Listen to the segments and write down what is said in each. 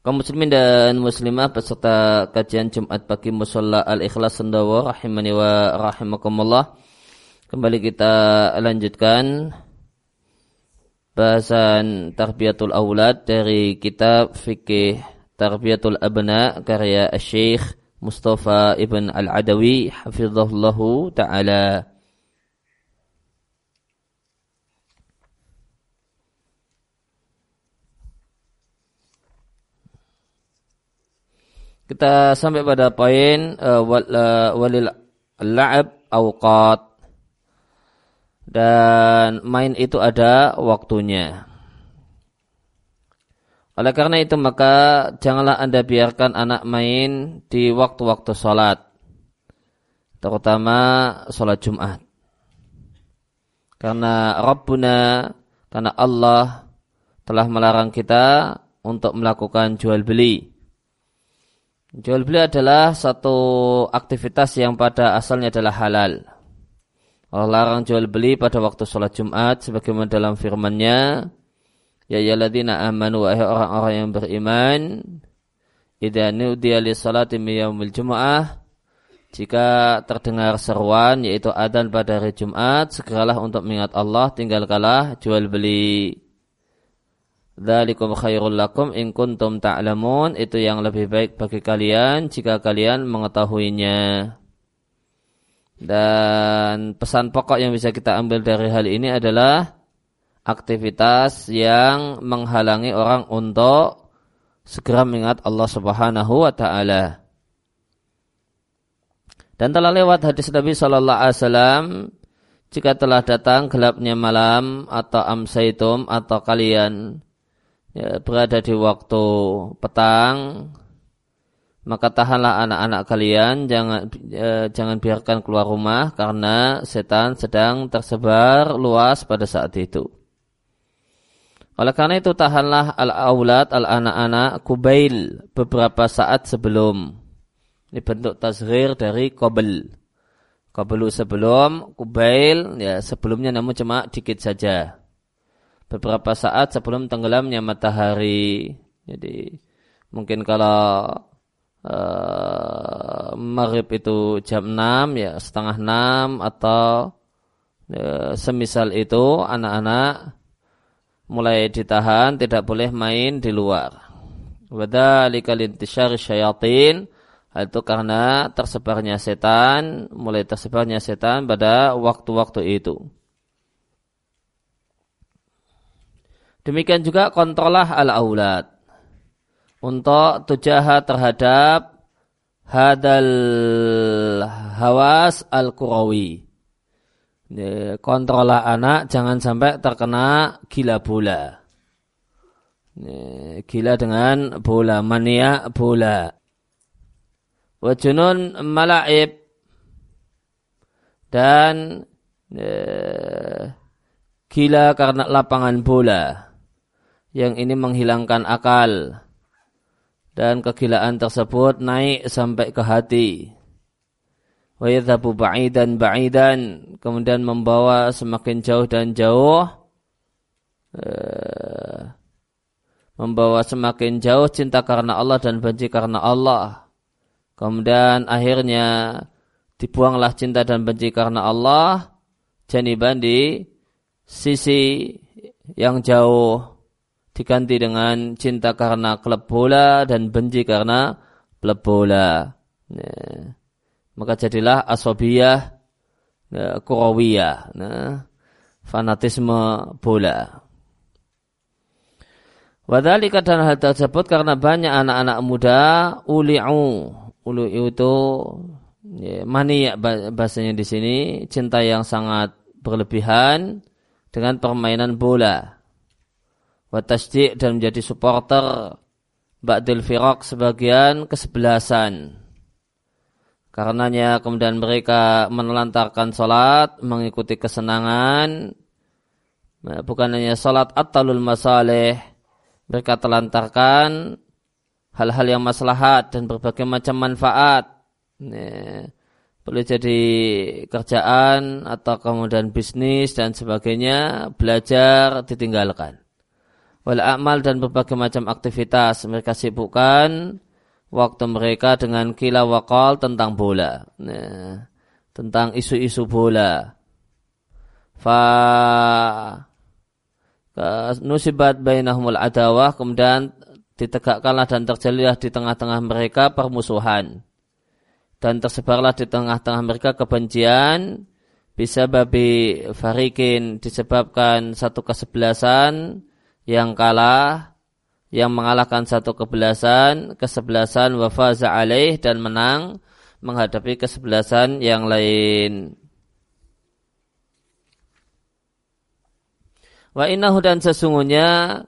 Kaum muslimin dan muslimah peserta kajian Jumat pagi Musola Al-Ikhlas Sendawa rahimani wa rahimakumullah. Kembali kita lanjutkan bahasan Tarbiyatul Aulad dari kitab Fikih Tarbiyatul Abna karya Syekh Mustafa Ibn Al-Adawi hafizahullahu taala. Kita sampai pada poin uh, walil la'ab awqat dan main itu ada waktunya. Oleh karena itu maka janganlah anda biarkan anak main di waktu-waktu sholat. Terutama sholat Jumat. Karena Rabbuna, karena Allah telah melarang kita untuk melakukan jual beli Jual beli adalah satu aktivitas yang pada asalnya adalah halal. Allah larang jual beli pada waktu sholat Jumat sebagaimana dalam firman-Nya, Ya yaladina amanu wahai orang-orang yang beriman, idza nudiya li salati yaumil jumu'ah jika terdengar seruan yaitu adzan pada hari Jumat, segeralah untuk mengingat Allah, tinggalkanlah jual beli. Dzalikum khairul lakum in kuntum ta'lamun itu yang lebih baik bagi kalian jika kalian mengetahuinya. Dan pesan pokok yang bisa kita ambil dari hal ini adalah aktivitas yang menghalangi orang untuk segera mengingat Allah Subhanahu wa taala. Dan telah lewat hadis Nabi sallallahu alaihi wasallam jika telah datang gelapnya malam atau amsaitum atau kalian ya, berada di waktu petang, maka tahanlah anak-anak kalian, jangan ya, jangan biarkan keluar rumah karena setan sedang tersebar luas pada saat itu. Oleh karena itu tahanlah al-aulad al-anak-anak kubail beberapa saat sebelum. Ini bentuk dari qabl. Qablu sebelum, kubail ya sebelumnya namun cuma dikit saja beberapa saat sebelum tenggelamnya matahari. Jadi mungkin kalau uh, maghrib itu jam 6 ya setengah 6 atau uh, semisal itu anak-anak mulai ditahan tidak boleh main di luar. Wadhalika lintisyari syayatin itu karena tersebarnya setan, mulai tersebarnya setan pada waktu-waktu itu. Demikian juga kontrolah al-aulad. Untuk tujaha terhadap hadal hawas al-kurawi. Kontrolah anak jangan sampai terkena gila bola. Gila dengan bola, mania bola. Wajunun malaib dan eh, gila karena lapangan bola yang ini menghilangkan akal. Dan kegilaan tersebut naik sampai ke hati. Wa yadhabu ba'idan ba'idan. Kemudian membawa semakin jauh dan jauh. Uh, membawa semakin jauh cinta karena Allah dan benci karena Allah. Kemudian akhirnya dibuanglah cinta dan benci karena Allah. Janiban di sisi yang jauh diganti dengan cinta karena klub bola dan benci karena klub bola. Nah, maka jadilah asobiyah nah, kurawiyah, nah, fanatisme bola. Wadhalika dan hal tersebut karena banyak anak-anak muda uli'u. Uli'u itu ya, mani bahasanya di sini cinta yang sangat berlebihan dengan permainan bola watasdik dan menjadi supporter ba'dil firaq sebagian kesebelasan. Karenanya kemudian mereka menelantarkan salat, mengikuti kesenangan, bukan hanya salat at-talul masalih, mereka telantarkan hal-hal yang maslahat dan berbagai macam manfaat. boleh jadi kerjaan atau kemudian bisnis dan sebagainya, belajar ditinggalkan. Wal amal dan berbagai macam aktivitas mereka sibukkan waktu mereka dengan kila wakal tentang bola. Nah, tentang isu-isu bola. Fa nusibat bainahumul adawah kemudian ditegakkanlah dan terjadilah di tengah-tengah mereka permusuhan dan tersebarlah di tengah-tengah mereka kebencian bisa babi farikin disebabkan satu kesebelasan yang kalah yang mengalahkan satu kebelasan, kesebelasan wafaza alaih dan menang menghadapi kesebelasan yang lain. Wa innahu dan sesungguhnya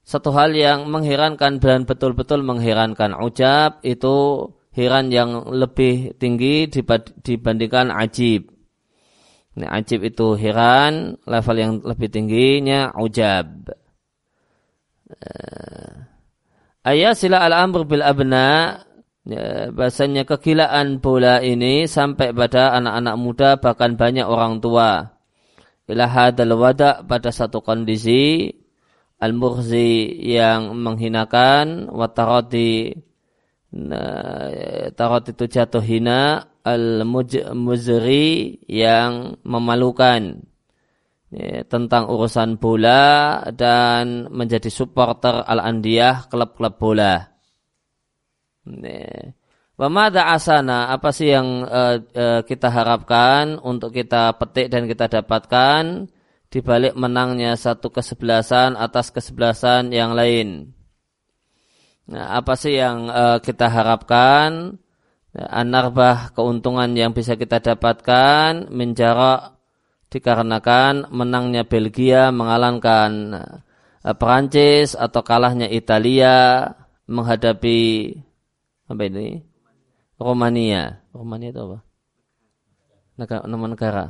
satu hal yang mengherankan dan betul-betul mengherankan ucap itu heran yang lebih tinggi dibandingkan ajib. Nah, ajib itu heran, level yang lebih tingginya ujab. Eh, ayat sila al-amr bil abna ya, bahasanya kegilaan bola ini sampai pada anak-anak muda bahkan banyak orang tua. Ila hadal wada pada satu kondisi al-murzi yang menghinakan watarati nah, tarot itu jatuh hina al-muzri yang memalukan ya, tentang urusan bola dan menjadi supporter Al-Andiyah klub-klub bola. Wamada asana apa sih yang uh, uh, kita harapkan untuk kita petik dan kita dapatkan di balik menangnya satu kesebelasan atas kesebelasan yang lain. Nah, apa sih yang uh, kita harapkan? Anarbah keuntungan yang bisa kita dapatkan menjarak dikarenakan menangnya Belgia mengalahkan uh, Perancis atau kalahnya Italia menghadapi apa ini? Romania. Romania itu apa? Negara, nama negara.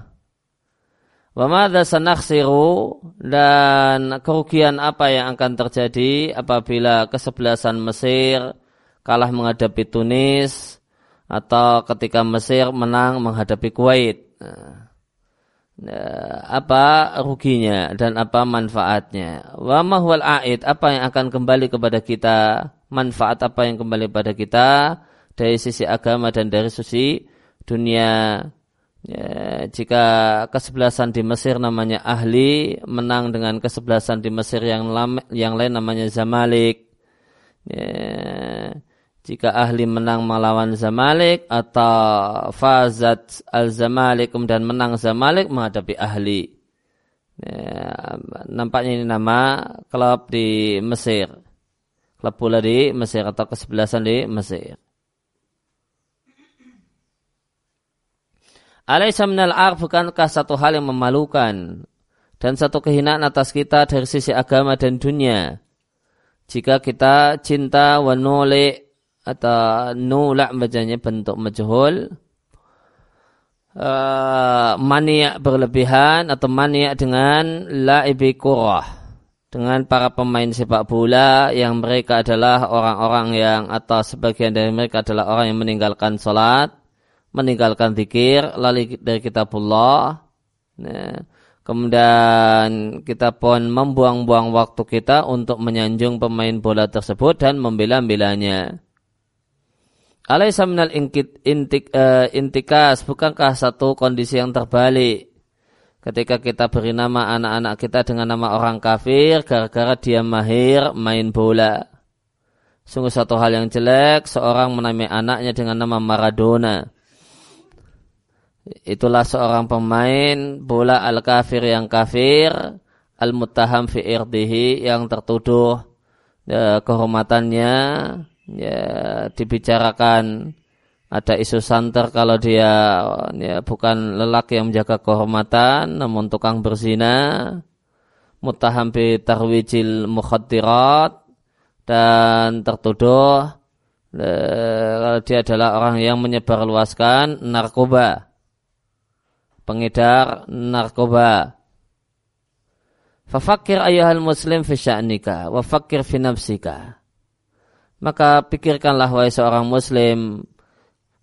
Wamada sanaksiru dan kerugian apa yang akan terjadi apabila kesebelasan Mesir kalah menghadapi Tunis atau ketika Mesir menang menghadapi Kuwait. Nah, Eh, apa ruginya dan apa manfaatnya. Wa mahwal aid apa yang akan kembali kepada kita, manfaat apa yang kembali kepada kita dari sisi agama dan dari sisi dunia. Ya, jika kesebelasan di Mesir namanya ahli menang dengan kesebelasan di Mesir yang lam, yang lain namanya Zamalik. Ya, jika ahli menang melawan Zamalik atau Fazat al-Zamalik kemudian menang Zamalik menghadapi ahli. Ya, nampaknya ini nama klub di Mesir. Klub bola di Mesir atau kesebelasan di Mesir. Alaysa minal ar bukankah satu hal yang memalukan dan satu kehinaan atas kita dari sisi agama dan dunia. Jika kita cinta wa atau nula bacanya bentuk majhul uh, maniak berlebihan atau maniak dengan laibi kurah dengan para pemain sepak bola yang mereka adalah orang-orang yang atau sebagian dari mereka adalah orang yang meninggalkan sholat, meninggalkan zikir, lalu dari kitabullah. Nah, kemudian kita pun membuang-buang waktu kita untuk menyanjung pemain bola tersebut dan membela-belanya. Alaysa minal intik, intik, uh, intikas, bukankah satu kondisi yang terbalik? Ketika kita beri nama anak-anak kita dengan nama orang kafir, gara-gara dia mahir main bola. Sungguh satu hal yang jelek, seorang menamai anaknya dengan nama Maradona. Itulah seorang pemain bola al-kafir yang kafir, al-muttaham fi irdihi yang tertuduh ya, kehormatannya, ya dibicarakan ada isu santer kalau dia ya, bukan lelaki yang menjaga kehormatan namun tukang berzina mutaham bi tarwijil mukhaddirat dan tertuduh kalau dia adalah orang yang menyebarluaskan narkoba, pengedar narkoba. Fafakir ayahal muslim fi sya'nika wa fi nafsika. Maka pikirkanlah wahai seorang muslim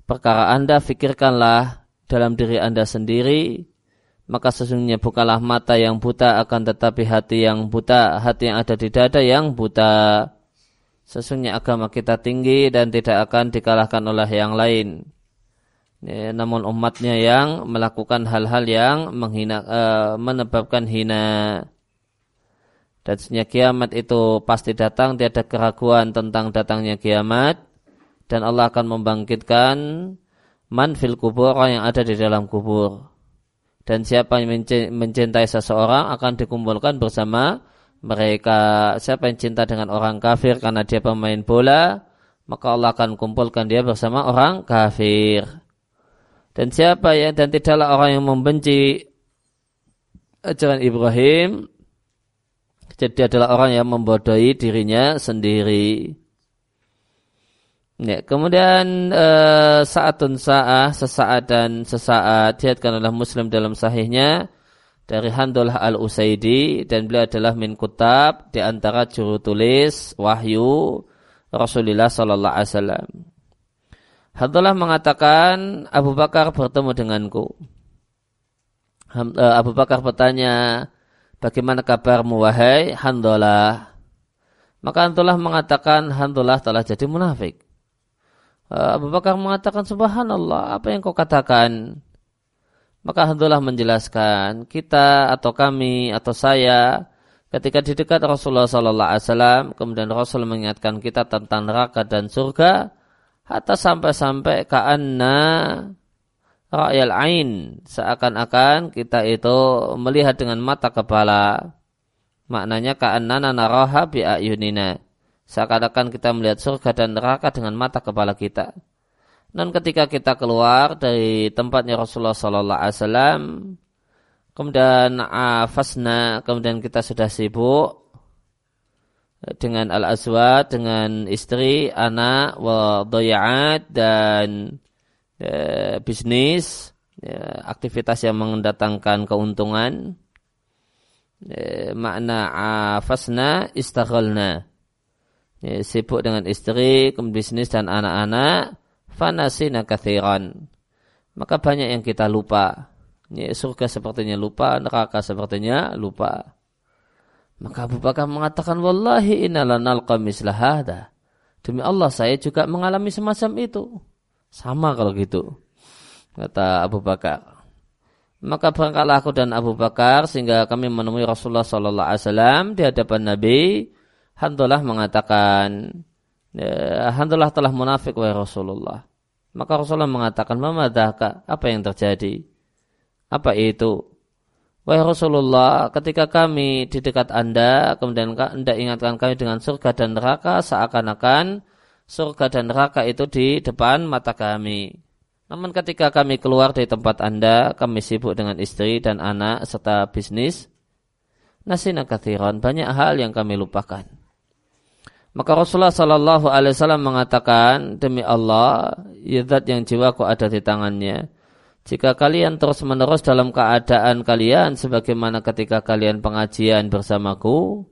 perkara anda, pikirkanlah dalam diri anda sendiri. Maka sesungguhnya bukanlah mata yang buta akan tetapi hati yang buta, hati yang ada di dada yang buta. Sesungguhnya agama kita tinggi dan tidak akan dikalahkan oleh yang lain. Ya, namun umatnya yang melakukan hal-hal yang menghina, uh, menyebabkan hina. Dan sebenarnya kiamat itu pasti datang, tiada keraguan tentang datangnya kiamat. Dan Allah akan membangkitkan man fil kubur, orang yang ada di dalam kubur. Dan siapa yang mencintai seseorang akan dikumpulkan bersama mereka. Siapa yang cinta dengan orang kafir karena dia pemain bola, maka Allah akan kumpulkan dia bersama orang kafir. Dan siapa yang dan tidaklah orang yang membenci ajaran Ibrahim, jadi adalah orang yang membodohi dirinya sendiri. Ya, kemudian uh, saatun sa'ah, sesaat dan sesaat dihatkan oleh Muslim dalam sahihnya dari Handullah al-Usaidi dan beliau adalah min kutab di antara juru tulis wahyu Rasulullah sallallahu alaihi wasallam. Handullah mengatakan Abu Bakar bertemu denganku. Eh, Abu Bakar bertanya, Bagaimana kabarmu wahai Handolah? Maka Handolah mengatakan Handolah telah jadi munafik. Eh, Abu Bakar mengatakan Subhanallah, apa yang kau katakan? Maka Handolah menjelaskan, kita atau kami atau saya ketika di dekat Rasulullah Sallallahu Alaihi Wasallam, kemudian Rasul mengingatkan kita tentang neraka dan surga, hatta sampai-sampai kaanna ra'yal ain. Seakan-akan kita itu melihat dengan mata kepala. Maknanya ka'annana naraha bi ayunina seakan-akan kita melihat surga dan neraka dengan mata kepala kita. Dan ketika kita keluar dari tempatnya Rasulullah sallallahu alaihi wasallam kemudian afasna kemudian kita sudah sibuk dengan al-azwad dengan istri, anak, wa dan ya, bisnis, ya, aktivitas yang mendatangkan keuntungan. Ya, makna afasna istaghalna. Ya, sibuk dengan istri, bisnis dan anak-anak, fanasina kathiran. Maka banyak yang kita lupa. Ya, surga sepertinya lupa, neraka sepertinya lupa. Maka Abu Bakar mengatakan, Wallahi innala nalqa mislahada. Demi Allah saya juga mengalami semacam itu. Sama kalau gitu. Kata Abu Bakar. Maka berangkatlah aku dan Abu Bakar sehingga kami menemui Rasulullah Sallallahu Alaihi Wasallam di hadapan Nabi. Hantulah mengatakan, ya, Hantulah telah munafik wahai Rasulullah. Maka Rasulullah mengatakan, Mamadahka, apa yang terjadi? Apa itu? Wahai Rasulullah, ketika kami di dekat Anda, kemudian Anda ingatkan kami dengan surga dan neraka, seakan-akan surga dan neraka itu di depan mata kami. Namun ketika kami keluar dari tempat Anda, kami sibuk dengan istri dan anak serta bisnis. Nasina kathiran, banyak hal yang kami lupakan. Maka Rasulullah Shallallahu Alaihi Wasallam mengatakan demi Allah, yadat yang jiwaku ada di tangannya. Jika kalian terus menerus dalam keadaan kalian sebagaimana ketika kalian pengajian bersamaku,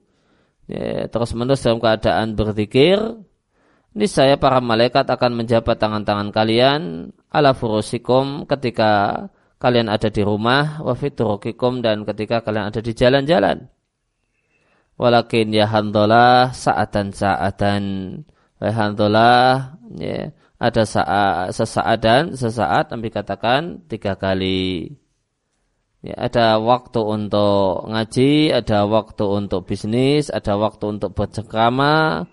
ya, terus menerus dalam keadaan berzikir, niscaya para malaikat akan menjabat tangan-tangan kalian ala furusikum ketika kalian ada di rumah wa fiturukikum dan ketika kalian ada di jalan-jalan. Walakin ya handolah saatan saatan. Wahai handolah ya, ada saat, sesaat dan sesaat Nabi katakan tiga kali. Ya, ada waktu untuk ngaji, ada waktu untuk bisnis, ada waktu untuk bercengkrama,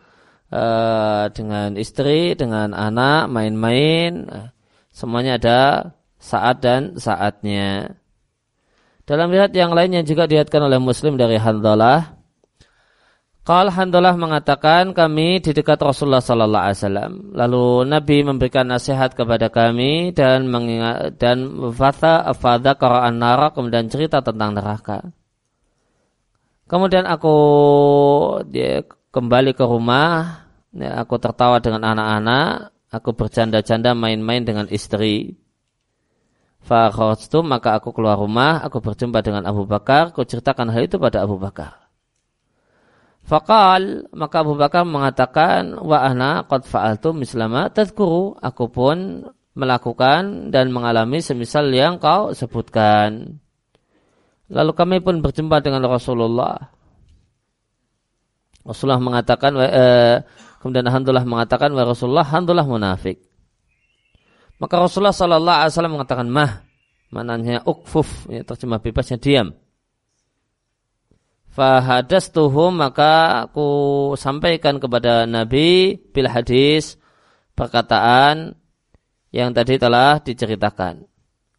uh, dengan istri, dengan anak, main-main, semuanya ada saat dan saatnya. Dalam lihat yang lain yang juga dihatkan oleh Muslim dari Handalah, Qal Handalah mengatakan kami di dekat Rasulullah Sallallahu Alaihi Wasallam. Lalu Nabi memberikan nasihat kepada kami dan mengingat dan fata afada Quran nara kemudian cerita tentang neraka. Kemudian aku dia, kembali ke rumah, ya, aku tertawa dengan anak-anak, aku bercanda-canda main-main dengan istri. Fakhrajtu maka aku keluar rumah, aku berjumpa dengan Abu Bakar, aku ceritakan hal itu pada Abu Bakar. Fakal maka Abu Bakar mengatakan wa ana qad fa'altu mislama tadhkuru aku pun melakukan dan mengalami semisal yang kau sebutkan. Lalu kami pun berjumpa dengan Rasulullah. Rasulullah mengatakan eh, kemudian Alhamdulillah mengatakan wa Rasulullah Alhamdulillah munafik. Maka Rasulullah Sallallahu Alaihi Wasallam mengatakan mah mananya ukfuf ya, terjemah bebasnya diam fahadas tuhu maka aku sampaikan kepada Nabi bil hadis perkataan yang tadi telah diceritakan.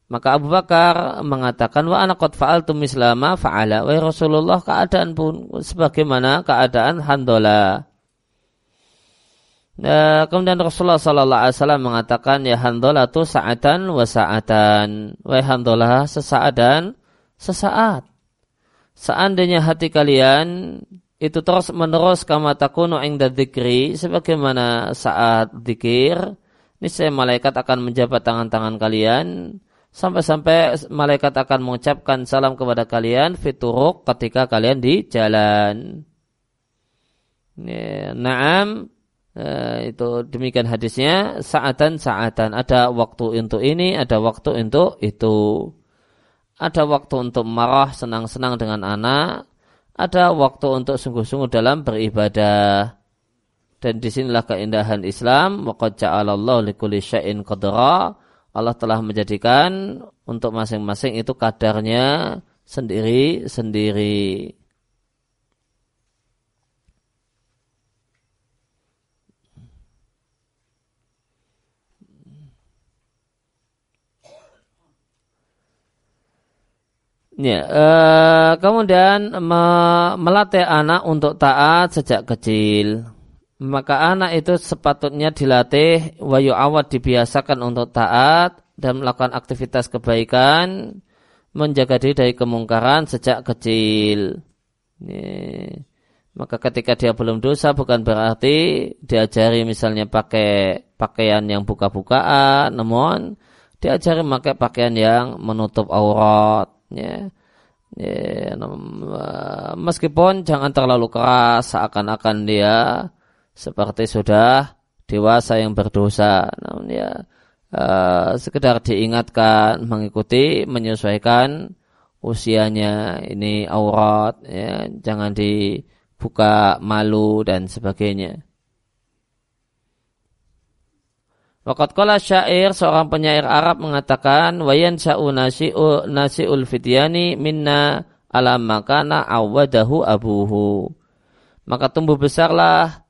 Maka Abu Bakar mengatakan wa anak qad fa'altu mislama fa'ala wa Rasulullah keadaan pun sebagaimana keadaan Handola. Nah, kemudian Rasulullah Sallallahu Alaihi Wasallam mengatakan ya Handola tu saatan wa saatan. Wa Handola sesaat dan sesaat seandainya hati kalian itu terus menerus kama takunu ingda dzikri sebagaimana saat dzikir niscaya malaikat akan menjabat tangan-tangan kalian sampai-sampai malaikat akan mengucapkan salam kepada kalian fituruk ketika kalian di jalan. Naam eh, itu demikian hadisnya saatan saatan ada waktu untuk ini ada waktu untuk itu ada waktu untuk marah, senang-senang dengan anak, ada waktu untuk sungguh-sungguh dalam beribadah. Dan di sinilah keindahan Islam. Waqad ja'alallahu likulli syai'in qadra. Allah telah menjadikan untuk masing-masing itu kadarnya sendiri-sendiri. Ya, uh, kemudian me melatih anak untuk taat sejak kecil. Maka anak itu sepatutnya dilatih wayu awat dibiasakan untuk taat dan melakukan aktivitas kebaikan, menjaga diri dari kemungkaran sejak kecil. Ya. Maka ketika dia belum dosa bukan berarti diajari misalnya pakai pakaian yang buka-bukaan, namun diajari pakai pakaian yang menutup aurat ya, ya meskipun jangan terlalu keras seakan-akan dia seperti sudah dewasa yang berdosa. Namun ya uh, sekedar diingatkan mengikuti menyesuaikan usianya. Ini aurat ya jangan dibuka malu dan sebagainya. Waqat qala syair seorang penyair Arab mengatakan wayan sya'u nasi'u nasi'ul fityani minna ala makana awadahu abuhu. Maka tumbuh besarlah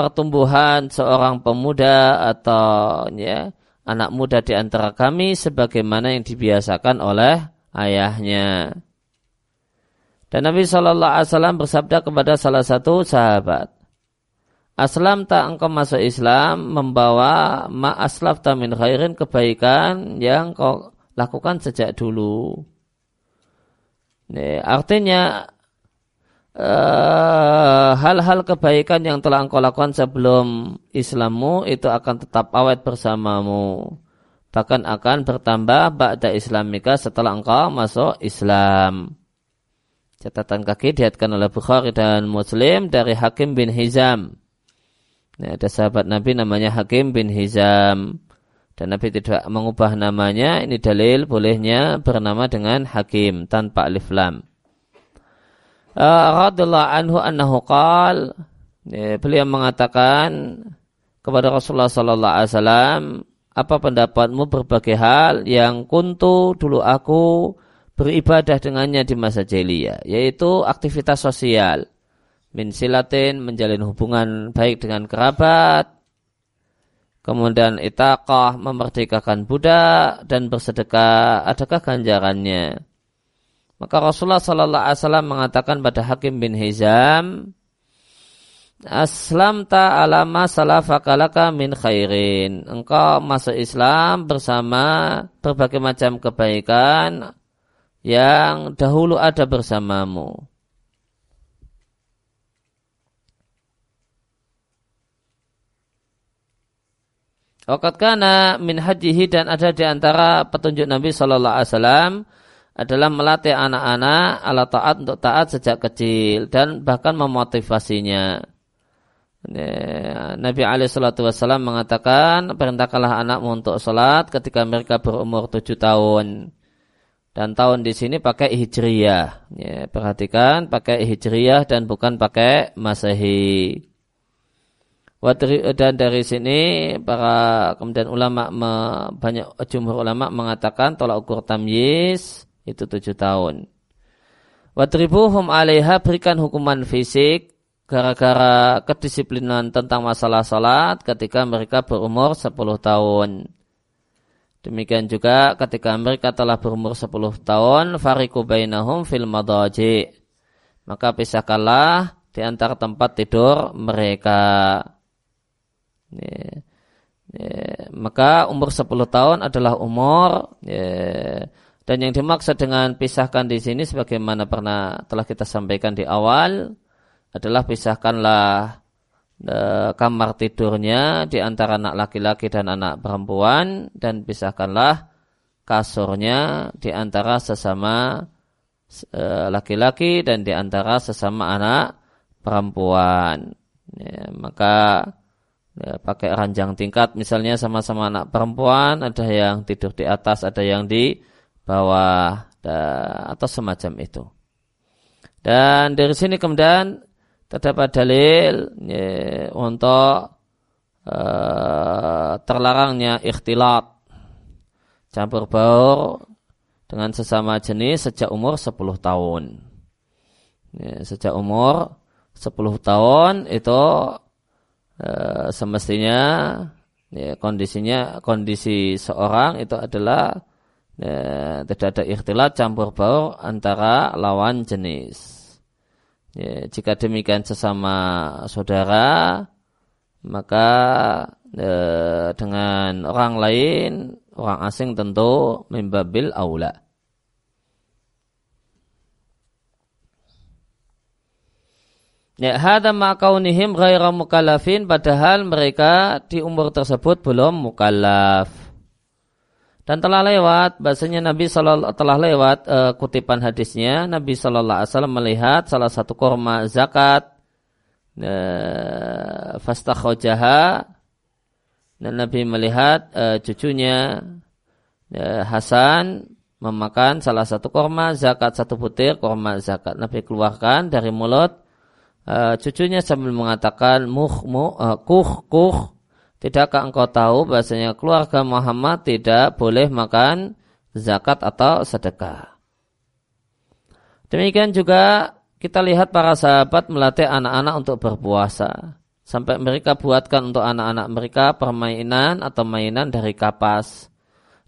pertumbuhan seorang pemuda atau ya anak muda di antara kami sebagaimana yang dibiasakan oleh ayahnya. Dan Nabi Shallallahu Alaihi Wasallam bersabda kepada salah satu sahabat, Aslam tak engkau masuk Islam membawa ma aslaf min khairin kebaikan yang kau lakukan sejak dulu. Ini, artinya hal-hal uh, kebaikan yang telah engkau lakukan sebelum Islammu itu akan tetap awet bersamamu. Bahkan akan bertambah ba'da islamika setelah engkau masuk Islam. Catatan kaki dihatkan oleh Bukhari dan Muslim dari Hakim bin Hizam. Nah, ada sahabat Nabi namanya Hakim bin Hizam. Dan Nabi tidak mengubah namanya. Ini dalil bolehnya bernama dengan Hakim tanpa alif lam. Uh, anhu annahu qal ya, beliau mengatakan kepada Rasulullah sallallahu alaihi wasallam apa pendapatmu berbagai hal yang kuntu dulu aku beribadah dengannya di masa jahiliyah yaitu aktivitas sosial min silatin menjalin hubungan baik dengan kerabat kemudian itaqah memerdekakan budak dan bersedekah. Adakah ganjarannya maka Rasulullah Sallallahu Alaihi Wasallam mengatakan pada Hakim bin Hizam, Aslam ta alama salafakalaka min khairin. Engkau masuk Islam bersama berbagai macam kebaikan yang dahulu ada bersamamu. Wakat kana min hajihi dan ada di antara petunjuk Nabi Sallallahu Alaihi Wasallam adalah melatih anak-anak ala taat untuk taat sejak kecil dan bahkan memotivasinya. Nabi Alaihissalam mengatakan perintahkanlah anakmu untuk sholat ketika mereka berumur tujuh tahun dan tahun di sini pakai hijriyah. Ya, perhatikan pakai hijriyah dan bukan pakai masehi. Dan dari sini para kemudian ulama banyak jumhur ulama mengatakan tolak ukur tamyiz itu tujuh tahun. Watribuhum alaiha berikan hukuman fisik gara-gara kedisiplinan tentang masalah salat ketika mereka berumur sepuluh tahun. Demikian juga ketika mereka telah berumur sepuluh tahun, fariku bainahum fil madaji. Maka pisahkanlah di antara tempat tidur mereka. Ya. Ya. Maka umur 10 tahun adalah umur ya. Dan yang dimaksud dengan pisahkan di sini sebagaimana pernah telah kita sampaikan di awal adalah pisahkanlah e, kamar tidurnya di antara anak laki-laki dan anak perempuan dan pisahkanlah kasurnya di antara sesama e, laki-laki dan di antara sesama anak perempuan. Ya, maka ya, pakai ranjang tingkat misalnya sama-sama anak perempuan ada yang tidur di atas ada yang di bawah atau semacam itu. Dan dari sini kemudian terdapat dalil ya, untuk uh, terlarangnya ikhtilat. Campur baur dengan sesama jenis sejak umur 10 tahun. Ya, sejak umur 10 tahun itu Eh, semestinya ya, kondisinya kondisi seorang itu adalah ya, tidak ada ikhtilat campur baur antara lawan jenis. Ya, jika demikian sesama saudara maka ya, dengan orang lain orang asing tentu membabil aula. Ya, hada ma'kaunihim ghaira mukallafin padahal mereka di umur tersebut belum mukallaf. Dan telah lewat bahasanya Nabi sallallahu telah lewat uh, kutipan hadisnya. Nabi sallallahu alaihi wasallam melihat salah satu korma zakat uh, fastakhojaha dan Nabi melihat uh, cucunya uh, Hasan memakan salah satu korma zakat satu butir korma zakat. Nabi keluarkan dari mulut uh, cucunya sambil mengatakan muh muh uh, kuh kuh tidakkah engkau tahu bahasanya keluarga Muhammad tidak boleh makan zakat atau sedekah? Demikian juga kita lihat para sahabat melatih anak-anak untuk berpuasa. Sampai mereka buatkan untuk anak-anak mereka permainan atau mainan dari kapas.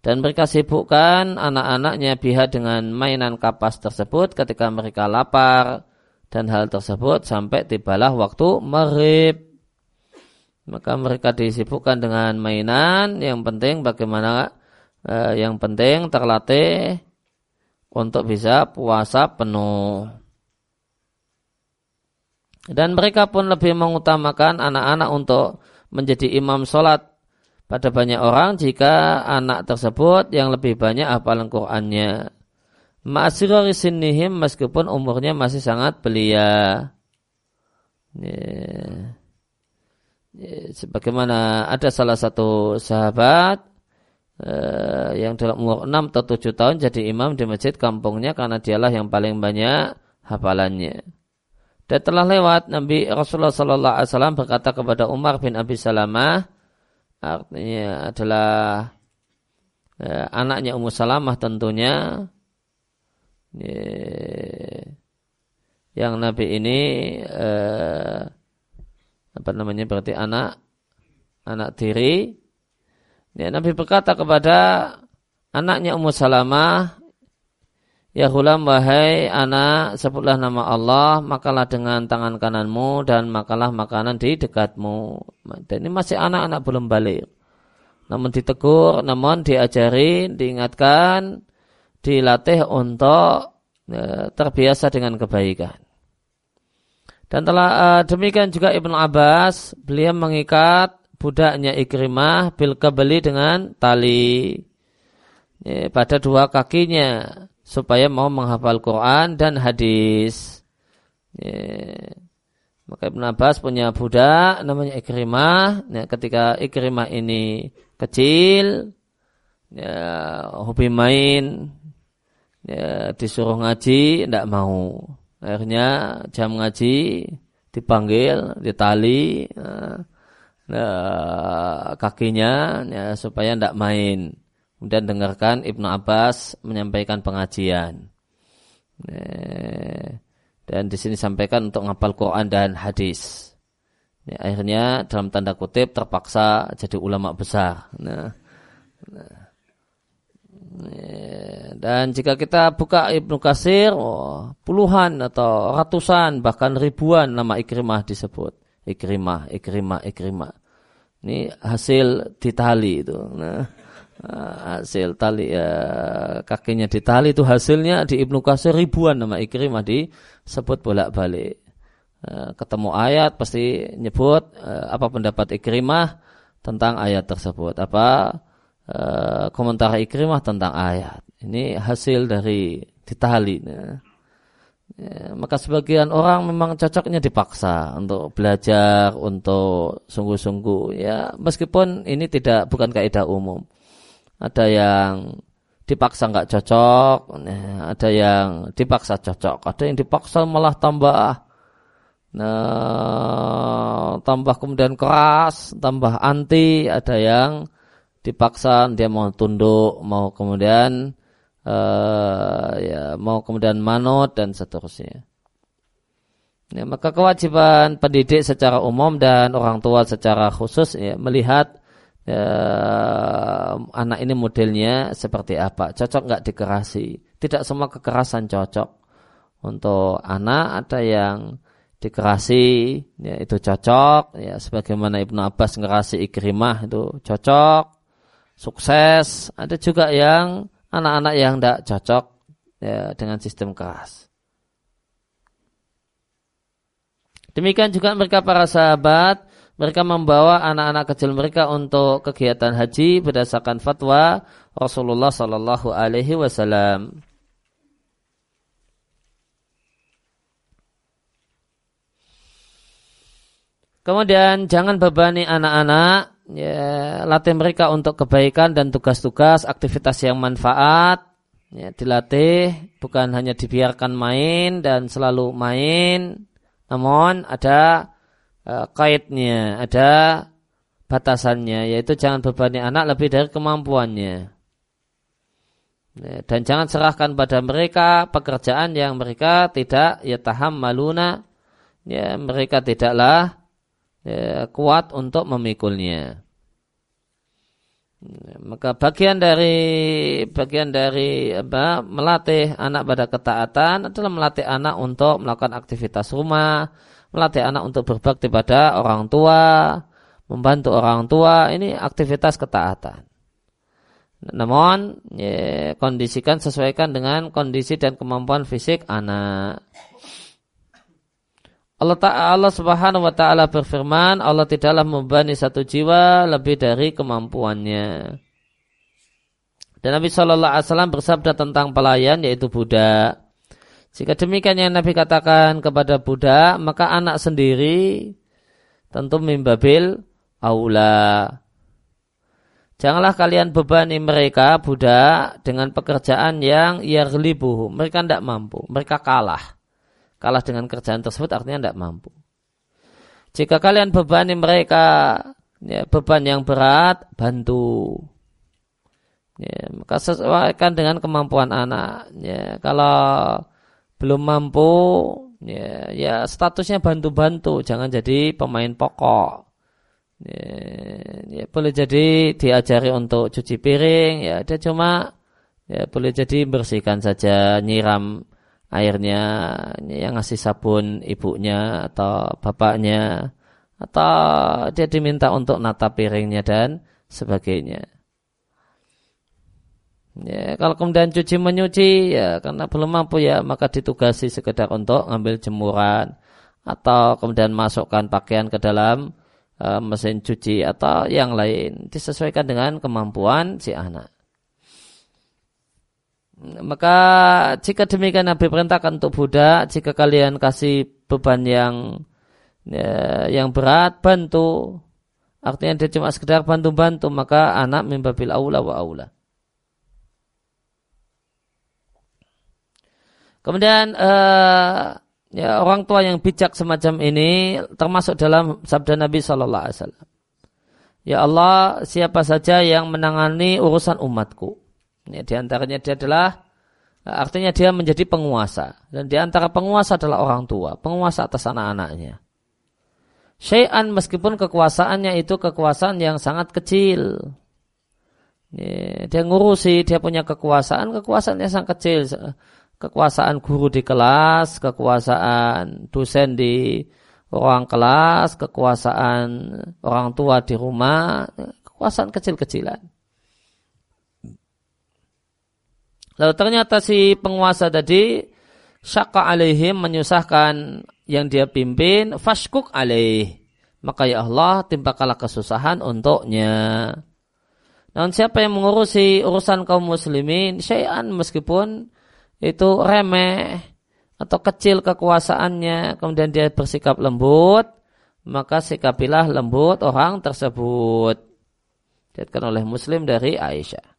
Dan mereka sibukkan anak-anaknya biha dengan mainan kapas tersebut ketika mereka lapar. Dan hal tersebut sampai tibalah waktu maghrib. Maka mereka disibukkan dengan mainan, yang penting bagaimana eh, yang penting terlatih untuk bisa puasa penuh. Dan mereka pun lebih mengutamakan anak-anak untuk menjadi imam sholat pada banyak orang jika anak tersebut yang lebih banyak hafalan Qur'annya. Ma'asirari sinnihim meskipun umurnya masih sangat belia. Ya. Ya, sebagaimana ada salah satu sahabat uh, yang dalam umur 6 atau 7 tahun jadi imam di masjid kampungnya karena dialah yang paling banyak hafalannya. Dan telah lewat Nabi Rasulullah Sallallahu Alaihi Wasallam berkata kepada Umar bin Abi Salamah, artinya adalah uh, anaknya Ummu Salamah tentunya, yang Nabi ini eh, apa namanya berarti anak anak tiri. Ya, Nabi berkata kepada anaknya Ummu Salamah, Ya hulam wahai anak, sebutlah nama Allah, makalah dengan tangan kananmu dan makalah makanan di dekatmu. Dan ini masih anak-anak belum balik. Namun ditegur, namun diajari, diingatkan, dilatih untuk e, terbiasa dengan kebaikan. Dan telah e, demikian juga Ibnu Abbas, beliau mengikat budaknya Ikrimah bil kebeli dengan tali ya, pada dua kakinya supaya mau menghafal Quran dan hadis. Ya. Maka Ibn Abbas punya budak namanya Ikrimah. Ya, ketika Ikrimah ini kecil, ya, hobi main, ya, disuruh ngaji, tidak mau. Akhirnya jam ngaji dipanggil, ditali, nah, nah, kakinya ya, supaya tidak main. Kemudian dengarkan Ibnu Abbas menyampaikan pengajian. Nah, dan di sini sampaikan untuk ngapal Quran dan hadis. Ya, akhirnya dalam tanda kutip terpaksa jadi ulama besar. Nah, nah. Ya, dan jika kita buka Ibnu Kasir, oh, puluhan atau ratusan bahkan ribuan nama Ikrimah disebut. Ikrimah, Ikrimah, Ikrimah. Ini hasil ditali itu. Nah, hasil tali ya, kakinya ditali itu hasilnya di Ibnu Kasir ribuan nama Ikrimah disebut bolak-balik. Eh, ketemu ayat pasti nyebut eh, apa pendapat Ikrimah tentang ayat tersebut. Apa eh, komentar Ikrimah tentang ayat. Ini hasil dari ditali. Nah. Ya, maka sebagian orang memang cocoknya dipaksa untuk belajar, untuk sungguh-sungguh. Ya, meskipun ini tidak bukan kaidah umum ada yang dipaksa nggak cocok, ada yang dipaksa cocok, ada yang dipaksa malah tambah nah, tambah kemudian keras, tambah anti, ada yang dipaksa dia mau tunduk, mau kemudian uh, ya mau kemudian manut dan seterusnya. Ya, maka kewajiban pendidik secara umum dan orang tua secara khusus ya, melihat ya, anak ini modelnya seperti apa, cocok nggak dikerasi. Tidak semua kekerasan cocok untuk anak ada yang dikerasi ya itu cocok ya sebagaimana Ibnu Abbas ngerasi Ikrimah itu cocok sukses ada juga yang anak-anak yang tidak cocok ya, dengan sistem keras demikian juga mereka para sahabat mereka membawa anak-anak kecil mereka untuk kegiatan haji berdasarkan fatwa Rasulullah Sallallahu Alaihi Wasallam. Kemudian jangan bebani anak-anak, ya, latih mereka untuk kebaikan dan tugas-tugas, aktivitas yang manfaat, ya, dilatih bukan hanya dibiarkan main dan selalu main, namun ada uh, kaitnya, ada batasannya, yaitu jangan bebani anak lebih dari kemampuannya. Ya, dan jangan serahkan pada mereka pekerjaan yang mereka tidak ya taham maluna, ya mereka tidaklah ya, kuat untuk memikulnya. Ya, maka bagian dari bagian dari apa, melatih anak pada ketaatan adalah melatih anak untuk melakukan aktivitas rumah, melatih anak untuk berbakti pada orang tua, membantu orang tua, ini aktivitas ketaatan. Namun ya, kondisikan sesuaikan dengan kondisi dan kemampuan fisik anak. Allah Ta'ala Subhanahu wa taala berfirman, Allah tidaklah membani satu jiwa lebih dari kemampuannya. Dan Nabi Shallallahu alaihi wasallam bersabda tentang pelayan yaitu budak. Jika demikian yang Nabi katakan kepada budak, maka anak sendiri tentu mimbabil aula. Janganlah kalian bebani mereka budak dengan pekerjaan yang yaglibuhu. Mereka tidak mampu, mereka kalah. Kalah dengan kerjaan tersebut artinya tidak mampu. Jika kalian bebani mereka ya, beban yang berat, bantu. Ya, maka sesuaikan dengan kemampuan anak. Ya, kalau belum mampu ya, ya statusnya bantu-bantu jangan jadi pemain pokok ya, ya boleh jadi diajari untuk cuci piring ya dia cuma ya boleh jadi bersihkan saja nyiram airnya yang ngasih sabun ibunya atau bapaknya atau dia diminta untuk nata piringnya dan sebagainya Ya, kalau kemudian cuci menyuci ya karena belum mampu ya maka ditugasi sekedar untuk ngambil jemuran atau kemudian masukkan pakaian ke dalam uh, mesin cuci atau yang lain disesuaikan dengan kemampuan si anak. Maka jika demikian Nabi perintahkan untuk budak, jika kalian kasih beban yang ya, yang berat, bantu. Artinya dia cuma sekedar bantu-bantu, maka anak mimbabil aula wa aula. Kemudian uh, ya, orang tua yang bijak semacam ini termasuk dalam sabda Nabi Wasallam. Ya Allah, siapa saja yang menangani urusan umatku. Ya, di antaranya dia adalah artinya dia menjadi penguasa dan di antara penguasa adalah orang tua, penguasa atas anak-anaknya. Syai'an meskipun kekuasaannya itu kekuasaan yang sangat kecil. Ya, dia ngurusi, dia punya kekuasaan, kekuasaan yang sangat kecil kekuasaan guru di kelas, kekuasaan dosen di ruang kelas, kekuasaan orang tua di rumah, kekuasaan kecil-kecilan. Lalu ternyata si penguasa tadi syakka alaihim menyusahkan yang dia pimpin, fashkuk alaih. Maka ya Allah timpakanlah kesusahan untuknya. Namun siapa yang mengurusi urusan kaum muslimin, syai'an meskipun itu remeh atau kecil kekuasaannya, kemudian dia bersikap lembut, maka sikapilah lembut orang tersebut. Diatkan oleh Muslim dari Aisyah.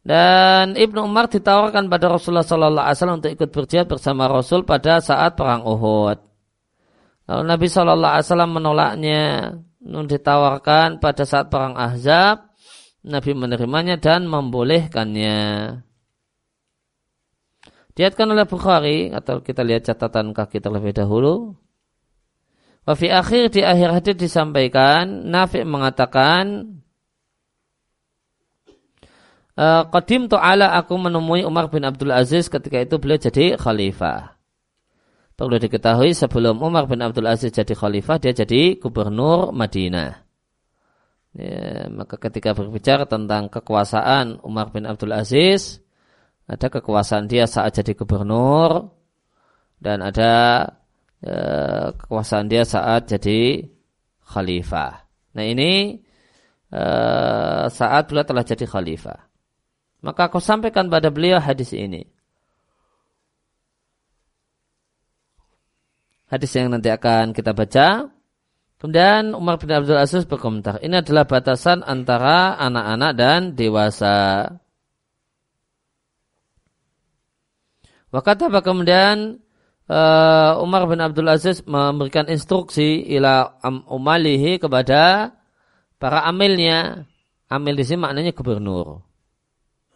Dan Ibnu Umar ditawarkan pada Rasulullah Sallallahu Alaihi Wasallam untuk ikut berjihad bersama Rasul pada saat perang Uhud. Lalu Nabi Sallallahu Alaihi Wasallam menolaknya, ditawarkan pada saat perang Ahzab, Nabi menerimanya dan membolehkannya. Diatkan oleh Bukhari atau kita lihat catatan kaki terlebih dahulu. Wafi akhir di akhir hadis disampaikan Nafi mengatakan Qadim ala aku menemui Umar bin Abdul Aziz ketika itu beliau jadi khalifah. Perlu diketahui sebelum Umar bin Abdul Aziz jadi khalifah dia jadi gubernur Madinah. Ya, maka ketika berbicara tentang kekuasaan Umar bin Abdul Aziz, ada kekuasaan dia saat jadi gubernur dan ada ya, kekuasaan dia saat jadi khalifah. Nah ini eh, saat beliau telah jadi khalifah. Maka aku sampaikan pada beliau hadis ini. Hadis yang nanti akan kita baca Kemudian Umar bin Abdul Aziz berkomentar, ini adalah batasan antara anak-anak dan dewasa. Wakata kemudian uh, Umar bin Abdul Aziz memberikan instruksi ila umalihi kepada para amilnya. Amil di sini maknanya gubernur.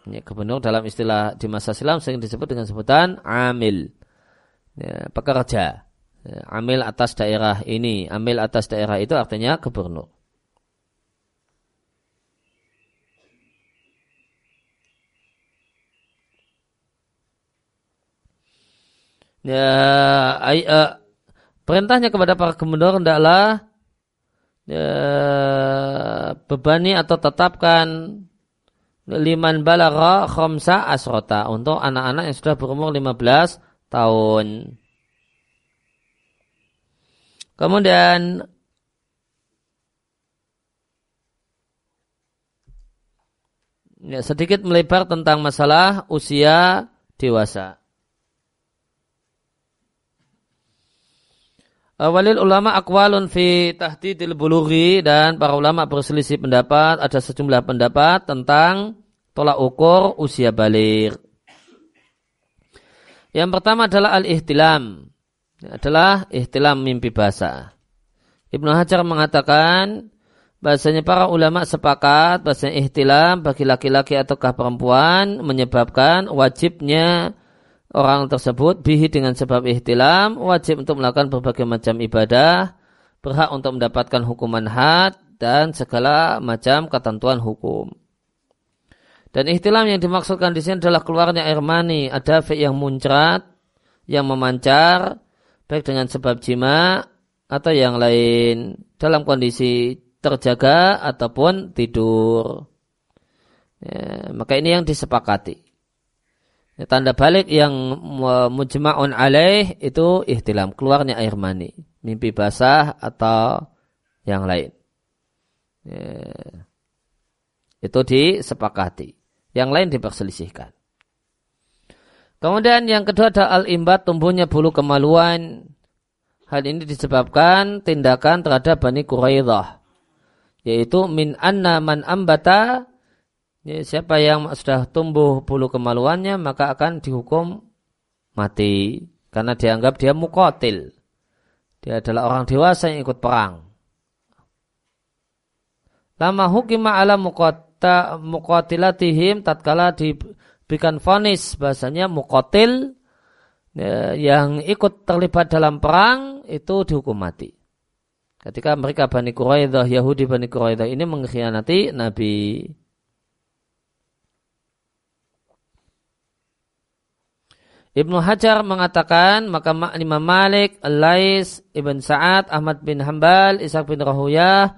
Ini gubernur dalam istilah di masa silam sering disebut dengan sebutan amil. Ya, pekerja. Ya, amil atas daerah ini, amil atas daerah itu artinya gubernur. Ya, ay, uh, perintahnya kepada para gubernur hendaklah ya, bebani atau tetapkan liman balagha khamsa asrota untuk anak-anak yang sudah berumur 15 tahun. Kemudian ya, sedikit melebar tentang masalah usia dewasa. Walil ulama akwalun fi tahdidil bulughi dan para ulama berselisih pendapat ada sejumlah pendapat tentang tolak ukur usia balik. Yang pertama adalah al-ihtilam adalah ihtilam mimpi basah. Ibnu Hajar mengatakan bahasanya para ulama sepakat bahasanya ihtilam bagi laki-laki ataukah perempuan menyebabkan wajibnya orang tersebut bihi dengan sebab ihtilam wajib untuk melakukan berbagai macam ibadah berhak untuk mendapatkan hukuman had dan segala macam ketentuan hukum. Dan ihtilam yang dimaksudkan di sini adalah keluarnya air mani, ada yang muncrat, yang memancar, baik dengan sebab jima atau yang lain dalam kondisi terjaga ataupun tidur. Ya, maka ini yang disepakati. Ya, tanda balik yang mujma'un alaih itu ihtilam, keluarnya air mani, mimpi basah atau yang lain. Ya. Itu disepakati. Yang lain diperselisihkan. Kemudian yang kedua ada al-imbat tumbuhnya bulu kemaluan. Hal ini disebabkan tindakan terhadap Bani Quraidah. Yaitu min anna man ambata Ya, siapa yang sudah tumbuh bulu kemaluannya maka akan dihukum mati karena dianggap dia mukotil. Dia adalah orang dewasa yang ikut perang. Lama hukima ala mukota, mukotilatihim tatkala diberikan fonis bahasanya mukotil ya, yang ikut terlibat dalam perang itu dihukum mati. Ketika mereka Bani Quraidah, Yahudi Bani Quraidah ini mengkhianati Nabi Ibnu Hajar mengatakan maka Imam Malik, Al-Lais, Ibn Sa'ad, Ahmad bin Hambal, Ishaq bin Rahuyah,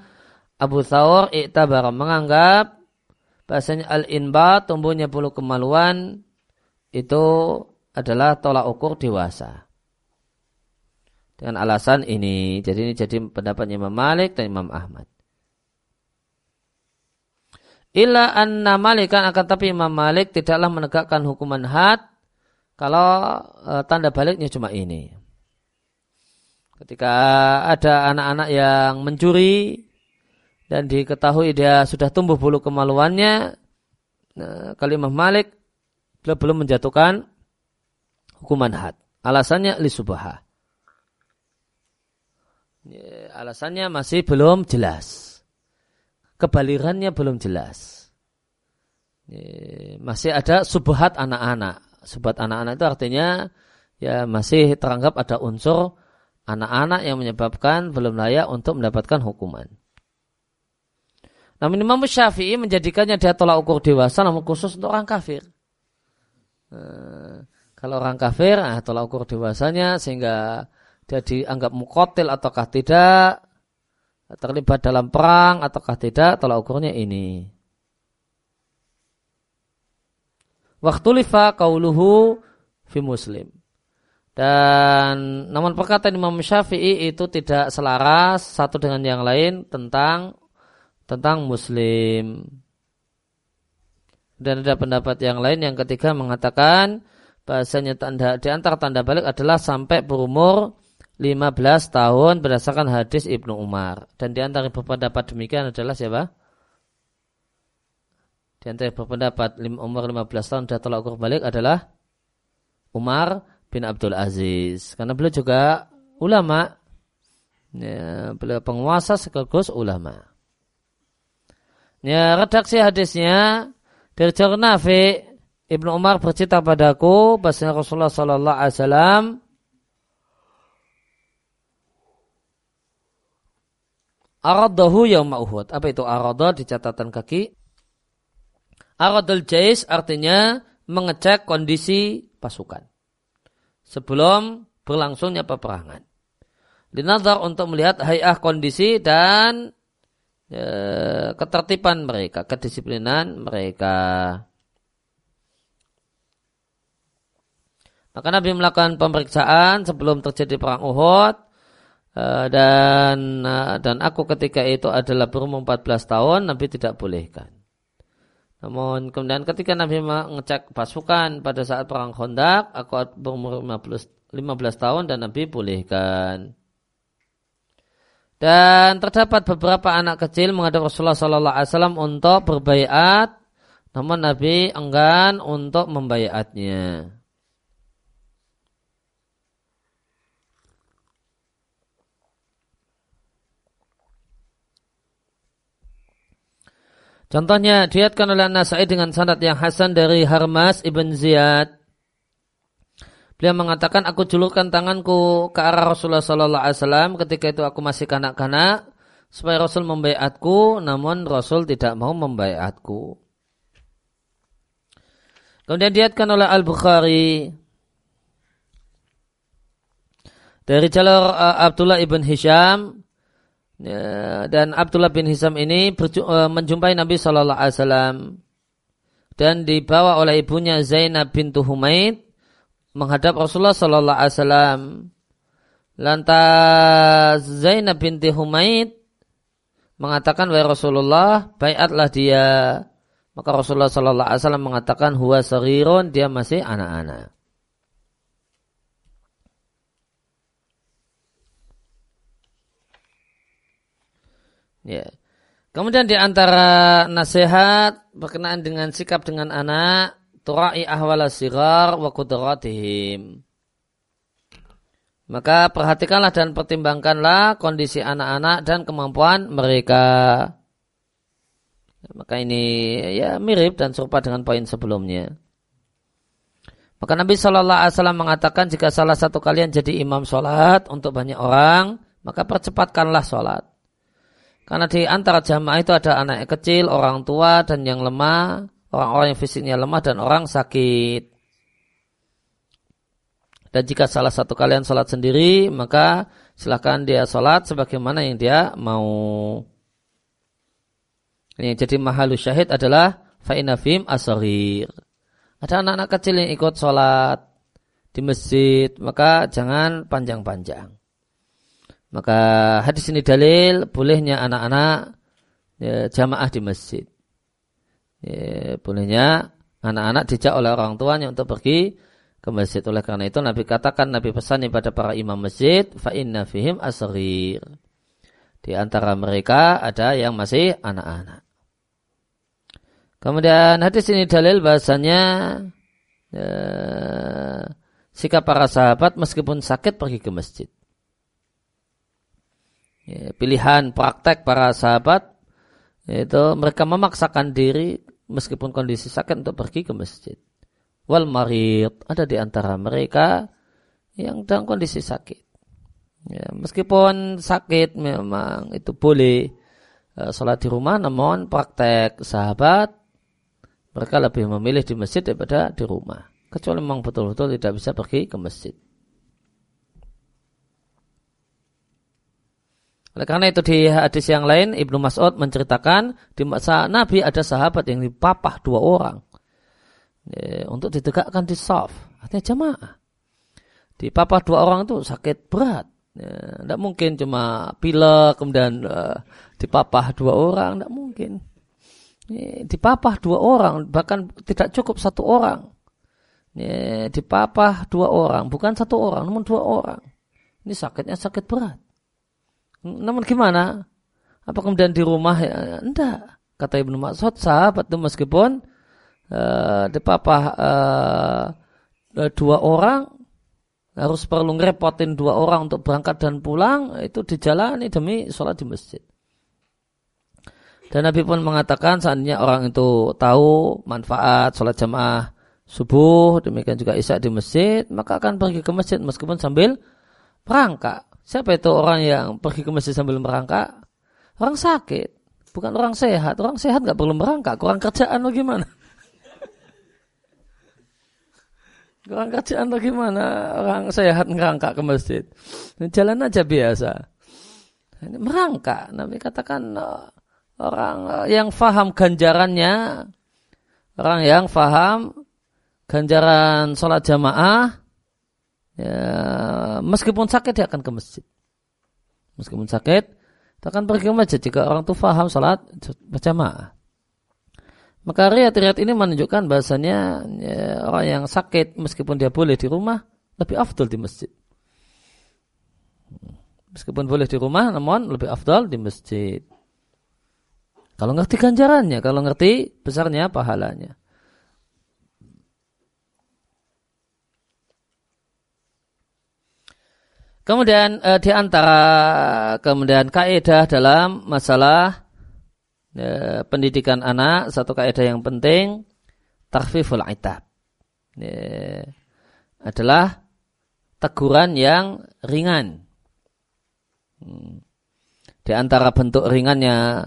Abu Thawr, Iktabar menganggap bahasanya al-inba tumbuhnya bulu kemaluan itu adalah tolak ukur dewasa. Dengan alasan ini, jadi ini jadi pendapat Imam Malik dan Imam Ahmad. Illa anna malikan akan tapi Imam Malik tidaklah menegakkan hukuman had kalau e, tanda baliknya cuma ini. Ketika ada anak-anak yang mencuri dan diketahui dia sudah tumbuh bulu kemaluannya, nah, kalimah Malik beliau belum menjatuhkan hukuman had. Alasannya li subaha. Ya, alasannya masih belum jelas. Kebalirannya belum jelas. Masih ada subhat anak-anak Sebab anak-anak itu artinya ya masih teranggap ada unsur anak-anak yang menyebabkan belum layak untuk mendapatkan hukuman. Namun Imam Syafi'i menjadikannya dia tolak ukur dewasa namun khusus untuk orang kafir. Nah, kalau orang kafir, nah, tolak ukur dewasanya sehingga dia dianggap mukotil ataukah tidak, terlibat dalam perang ataukah tidak, tolak ukurnya ini. Waktu lifa kauluhu fi muslim. Dan namun perkataan Imam Syafi'i itu tidak selaras satu dengan yang lain tentang tentang muslim. Dan ada pendapat yang lain yang ketiga mengatakan bahasanya tanda di antara tanda balik adalah sampai berumur 15 tahun berdasarkan hadis Ibnu Umar. Dan di antara pendapat demikian adalah siapa? Di antara berpendapat umur 15 tahun sudah tolak ukur balik adalah Umar bin Abdul Aziz. Karena beliau juga ulama. Ya, beliau penguasa sekaligus ulama. Ya, redaksi hadisnya dari Jalur Nafi Ibnu Umar bercerita padaku bahasanya Rasulullah Sallallahu Alaihi Wasallam Aradahu yang Uhud. Apa itu aradah di catatan kaki? Aradul jais artinya mengecek kondisi pasukan sebelum berlangsungnya peperangan. Dinazar untuk melihat hayah kondisi dan e, ketertiban mereka, kedisiplinan mereka. Maka Nabi melakukan pemeriksaan sebelum terjadi perang Uhud e, dan e, dan aku ketika itu adalah berumur 14 tahun Nabi tidak bolehkan. Namun kemudian ketika Nabi mengecek pasukan pada saat perang Khandaq, aku berumur 15, 15 tahun dan Nabi bolehkan. Dan terdapat beberapa anak kecil menghadap Rasulullah Sallallahu Alaihi Wasallam untuk berbaiat, namun Nabi enggan untuk membaiatnya. Contohnya diatkan oleh Nasai dengan sanad yang hasan dari Harmas ibn Ziyad. Beliau mengatakan aku julurkan tanganku ke arah Rasulullah Sallallahu Alaihi Wasallam ketika itu aku masih kanak-kanak supaya Rasul membaiatku, namun Rasul tidak mau membaiatku. Kemudian diatkan oleh Al Bukhari dari jalur uh, Abdullah ibn Hisham Ya, dan Abdullah bin Hisam ini uh, menjumpai Nabi Shallallahu Alaihi Wasallam dan dibawa oleh ibunya Zainab bintu Humaid menghadap Rasulullah sallallahu alaihi wasallam. Lantas Zainab binti Humaid mengatakan wahai Rasulullah, bayatlah dia. Maka Rasulullah sallallahu alaihi wasallam mengatakan huwa sarirun, dia masih anak-anak. Ya. Kemudian di antara nasihat berkenaan dengan sikap dengan anak, turai ahwala sigar wa kudratihim. Maka perhatikanlah dan pertimbangkanlah kondisi anak-anak dan kemampuan mereka. Maka ini ya mirip dan serupa dengan poin sebelumnya. Maka Nabi Shallallahu Alaihi Wasallam mengatakan jika salah satu kalian jadi imam sholat untuk banyak orang, maka percepatkanlah sholat. Karena di antara jamaah itu ada anak kecil, orang tua, dan yang lemah, orang-orang yang fisiknya lemah, dan orang sakit. Dan jika salah satu kalian sholat sendiri, maka silahkan dia sholat sebagaimana yang dia mau. Ini jadi mahalus syahid adalah fa'inafim asorir. Ada anak-anak kecil yang ikut sholat di masjid, maka jangan panjang-panjang. Maka hadis ini dalil bolehnya anak-anak ya, jamaah di masjid. Ya, bolehnya anak-anak dijak oleh orang tuanya untuk pergi ke masjid. Oleh karena itu Nabi katakan, Nabi pesan kepada para imam masjid, fa inna fihim asrir. Di antara mereka ada yang masih anak-anak. Kemudian hadis ini dalil bahasanya ya, sikap para sahabat meskipun sakit pergi ke masjid ya, pilihan praktek para sahabat yaitu mereka memaksakan diri meskipun kondisi sakit untuk pergi ke masjid. Wal marid ada di antara mereka yang dalam kondisi sakit. Ya, meskipun sakit memang itu boleh uh, sholat di rumah, namun praktek sahabat mereka lebih memilih di masjid daripada di rumah. Kecuali memang betul-betul tidak bisa pergi ke masjid. Oleh karena itu di hadis yang lain Ibnu Mas'ud menceritakan di masa Nabi ada sahabat yang dipapah dua orang ya, untuk ditegakkan di saf, artinya jamaah. Dipapah dua orang itu sakit berat. Ya, tidak mungkin cuma pilek kemudian uh, dipapah dua orang, tidak mungkin. Ya, dipapah dua orang, bahkan tidak cukup satu orang. Ya, dipapah dua orang, bukan satu orang, namun dua orang. Ini sakitnya sakit berat. Namun gimana? Apa kemudian di rumah ya? Enggak. Kata Ibnu Mas'ud, sahabat itu meskipun uh, di papa uh, dua orang harus perlu ngerepotin dua orang untuk berangkat dan pulang itu dijalani demi sholat di masjid. Dan Nabi pun mengatakan seandainya orang itu tahu manfaat sholat jamaah subuh, demikian juga isya di masjid, maka akan pergi ke masjid meskipun sambil perangkat. Siapa itu orang yang pergi ke masjid sambil merangkak? Orang sakit, bukan orang sehat. Orang sehat nggak perlu merangkak, kurang kerjaan lo gimana? kurang kerjaan lo gimana? Orang sehat merangkak ke masjid. Jalan aja biasa. Ini merangkak, Nabi katakan orang yang faham ganjarannya, orang yang faham ganjaran sholat jamaah, ya, meskipun sakit dia akan ke masjid. Meskipun sakit, dia akan pergi ke masjid jika orang itu faham salat berjamaah. Maka riat-riat ini menunjukkan bahasanya ya, orang yang sakit meskipun dia boleh di rumah lebih afdol di masjid. Meskipun boleh di rumah namun lebih afdol di masjid. Kalau ngerti ganjarannya, kalau ngerti besarnya pahalanya. Kemudian eh, di antara kemudian kaidah dalam masalah eh, pendidikan anak satu kaidah yang penting tarfiful itab eh, adalah teguran yang ringan. Hmm. Di antara bentuk ringannya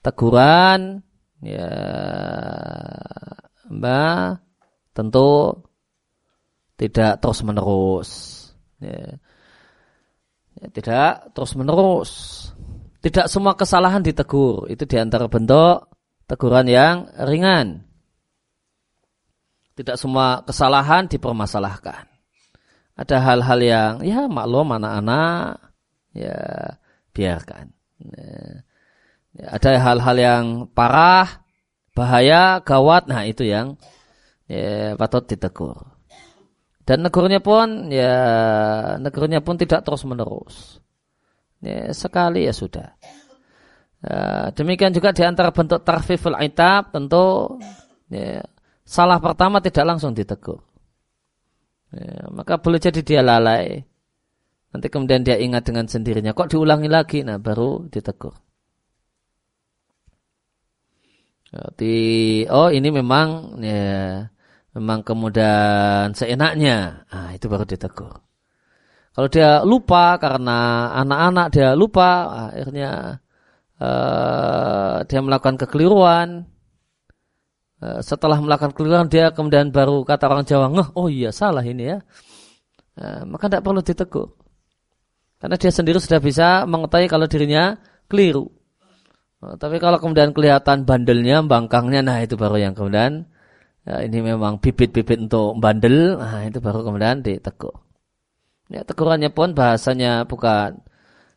teguran ya Mbak tentu tidak terus menerus. Ya Ya, tidak terus menerus. Tidak semua kesalahan ditegur. Itu di antara bentuk teguran yang ringan. Tidak semua kesalahan dipermasalahkan. Ada hal-hal yang ya maklum anak-anak ya biarkan. Ya, ada hal-hal yang parah, bahaya, gawat, nah itu yang ya, patut ditegur. Dan negurnya pun ya negurnya pun tidak terus menerus. Ya, sekali ya sudah. Ya, demikian juga di antara bentuk tarfiful aitab tentu ya, salah pertama tidak langsung ditegur. Ya, maka boleh jadi dia lalai. Nanti kemudian dia ingat dengan sendirinya. Kok diulangi lagi? Nah baru ditegur. Oh ini memang ya memang kemudian seenaknya. Nah, itu baru ditegur. Kalau dia lupa karena anak-anak dia lupa, akhirnya uh, dia melakukan kekeliruan, Eh, setelah melakukan keliruan dia kemudian baru kata orang Jawa ngeh oh iya salah ini ya eh, maka tidak perlu ditegur karena dia sendiri sudah bisa mengetahui kalau dirinya keliru eh, tapi kalau kemudian kelihatan bandelnya bangkangnya nah itu baru yang kemudian ya, ini memang bibit-bibit untuk bandel nah itu baru kemudian ditegur ya tegurannya pun bahasanya bukan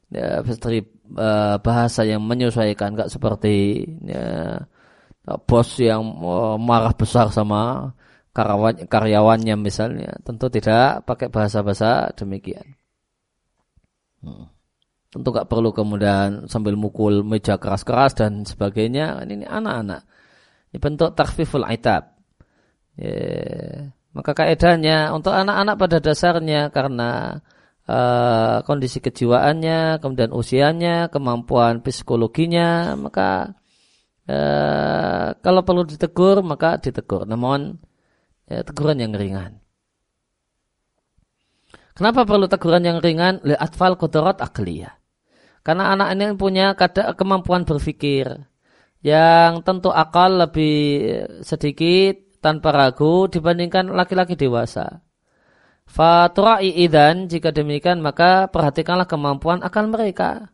ya, bahasa yang menyesuaikan nggak seperti ya, bos yang uh, marah besar sama karyawan karyawannya misalnya tentu tidak pakai bahasa-bahasa demikian. Hmm. Tentu nggak perlu kemudian sambil mukul meja keras-keras dan sebagainya. Ini anak-anak. Ini bentuk takfiful itab. Yeah. Maka kaedahnya untuk anak-anak pada dasarnya karena uh, kondisi kejiwaannya, kemudian usianya, kemampuan psikologinya, maka Eh, kalau perlu ditegur maka ditegur. Namun ya, teguran yang ringan. Kenapa perlu teguran yang ringan? Le atfal kotorot akliyah. Karena anak ini punya kemampuan berpikir yang tentu akal lebih sedikit tanpa ragu dibandingkan laki-laki dewasa. Fatura'i idan jika demikian maka perhatikanlah kemampuan akal mereka.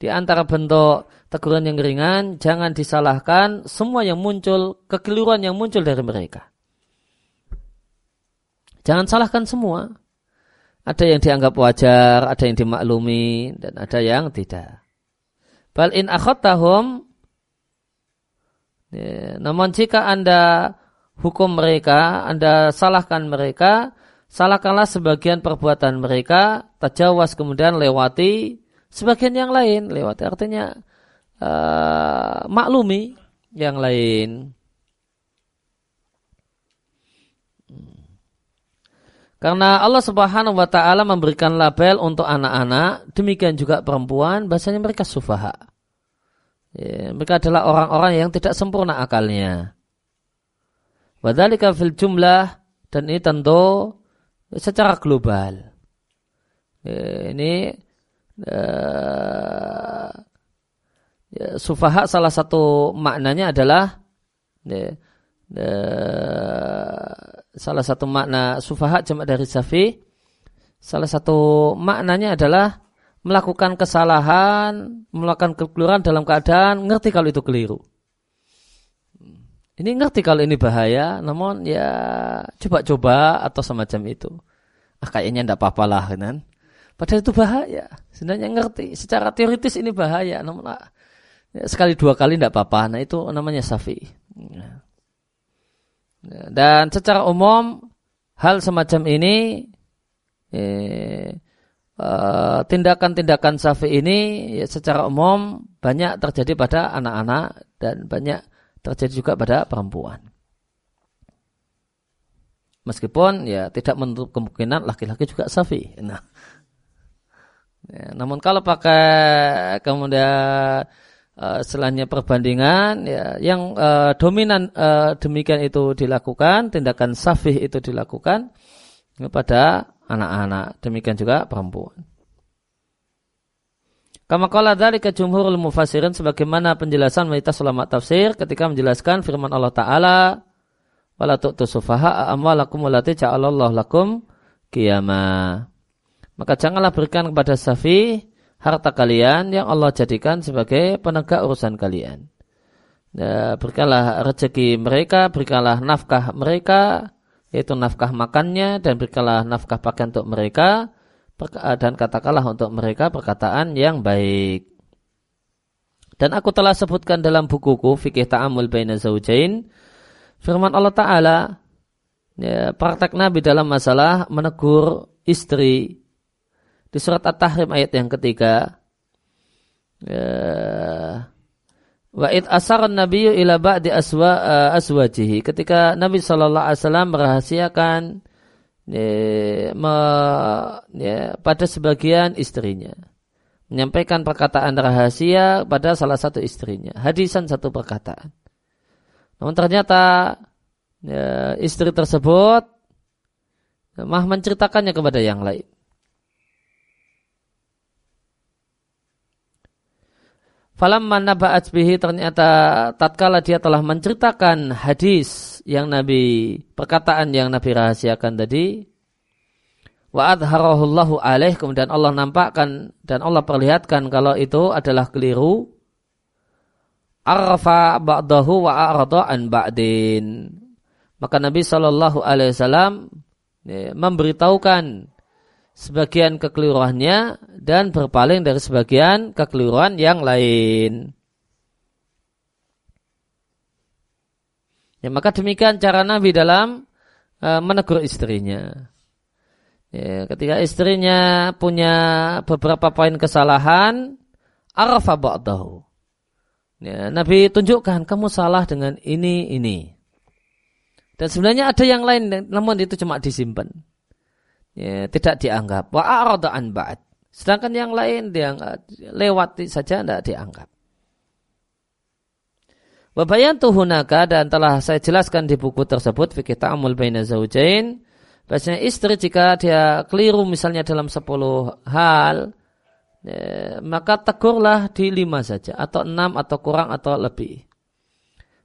Di antara bentuk teguran yang ringan, jangan disalahkan semua yang muncul, kekeliruan yang muncul dari mereka. Jangan salahkan semua. Ada yang dianggap wajar, ada yang dimaklumi, dan ada yang tidak. Bal in akhottahum, ya, namun jika anda hukum mereka, anda salahkan mereka, salahkanlah sebagian perbuatan mereka, tajawas kemudian lewati sebagian yang lain, lewati artinya uh, maklumi yang lain. Karena Allah Subhanahu wa taala memberikan label untuk anak-anak, demikian juga perempuan, bahasanya mereka sufaha. Ya, mereka adalah orang-orang yang tidak sempurna akalnya. Wadhalika fil jumlah dan ini tentu secara global. Ya, ini uh, sufaha salah satu maknanya adalah ya, salah satu makna sufaha jamak dari safi salah satu maknanya adalah melakukan kesalahan, melakukan kekeliruan dalam keadaan ngerti kalau itu keliru. Ini ngerti kalau ini bahaya, namun ya coba-coba atau semacam itu. Ah, kayaknya tidak apa-apa lah, kan? Padahal itu bahaya. Sebenarnya ngerti. Secara teoritis ini bahaya, namun ah, Ya, sekali dua kali tidak apa-apa. Nah itu namanya safi. Ya. Dan secara umum hal semacam ini eh, eh, tindakan-tindakan safi ini ya, secara umum banyak terjadi pada anak-anak dan banyak terjadi juga pada perempuan. Meskipun ya tidak menutup kemungkinan laki-laki juga safi. Nah, ya, namun kalau pakai kemudian uh, setelahnya perbandingan ya yang uh, dominan uh, demikian itu dilakukan tindakan safih itu dilakukan kepada anak-anak demikian juga perempuan Kama kala dari jumhurul mufassirin sebagaimana penjelasan mayoritas ulama tafsir ketika menjelaskan firman Allah Ta'ala wala tu'tu sufaha amwalakum walati ja'alallahu lakum qiyama. Maka janganlah berikan kepada safi harta kalian yang Allah jadikan sebagai penegak urusan kalian. Ya, berikanlah rezeki mereka, berikanlah nafkah mereka, yaitu nafkah makannya dan berikanlah nafkah pakaian untuk mereka dan katakanlah untuk mereka perkataan yang baik. Dan aku telah sebutkan dalam bukuku Fikih Ta'amul Baina Zawjain firman Allah Ta'ala ya, praktek Nabi dalam masalah menegur istri di surat At-Tahrim ayat yang ketiga ya, Wa id asar Nabi ila ba'di aswa uh, aswajihi ketika Nabi sallallahu alaihi wasallam merahasiakan ya, me, ya, pada sebagian istrinya. Menyampaikan perkataan rahasia pada salah satu istrinya. Hadisan satu perkataan. Namun ternyata ya, istri tersebut mah menceritakannya kepada yang lain. Falamma naba'at bihi ternyata tatkala dia telah menceritakan hadis yang Nabi perkataan yang Nabi rahasiakan tadi wa adharahullahu alaih kemudian Allah nampakkan dan Allah perlihatkan kalau itu adalah keliru arfa ba'dahu wa a'rada an ba'din maka Nabi Shallallahu alaihi wasallam ya, memberitahukan sebagian kekeliruannya dan berpaling dari sebagian kekeliruan yang lain. Ya, maka demikian cara Nabi dalam uh, menegur istrinya. Ya, ketika istrinya punya beberapa poin kesalahan, arafa ba'dahu. Ya, Nabi tunjukkan kamu salah dengan ini ini. Dan sebenarnya ada yang lain namun itu cuma disimpan ya, tidak dianggap. Wa. Sedangkan yang lain dia lewati saja tidak dianggap. Wabayantu hunaka dan telah saya jelaskan di buku tersebut fikih ta'amul baina zaujain bahasanya istri jika dia keliru misalnya dalam 10 hal ya, maka tegurlah di lima saja atau enam atau kurang atau lebih.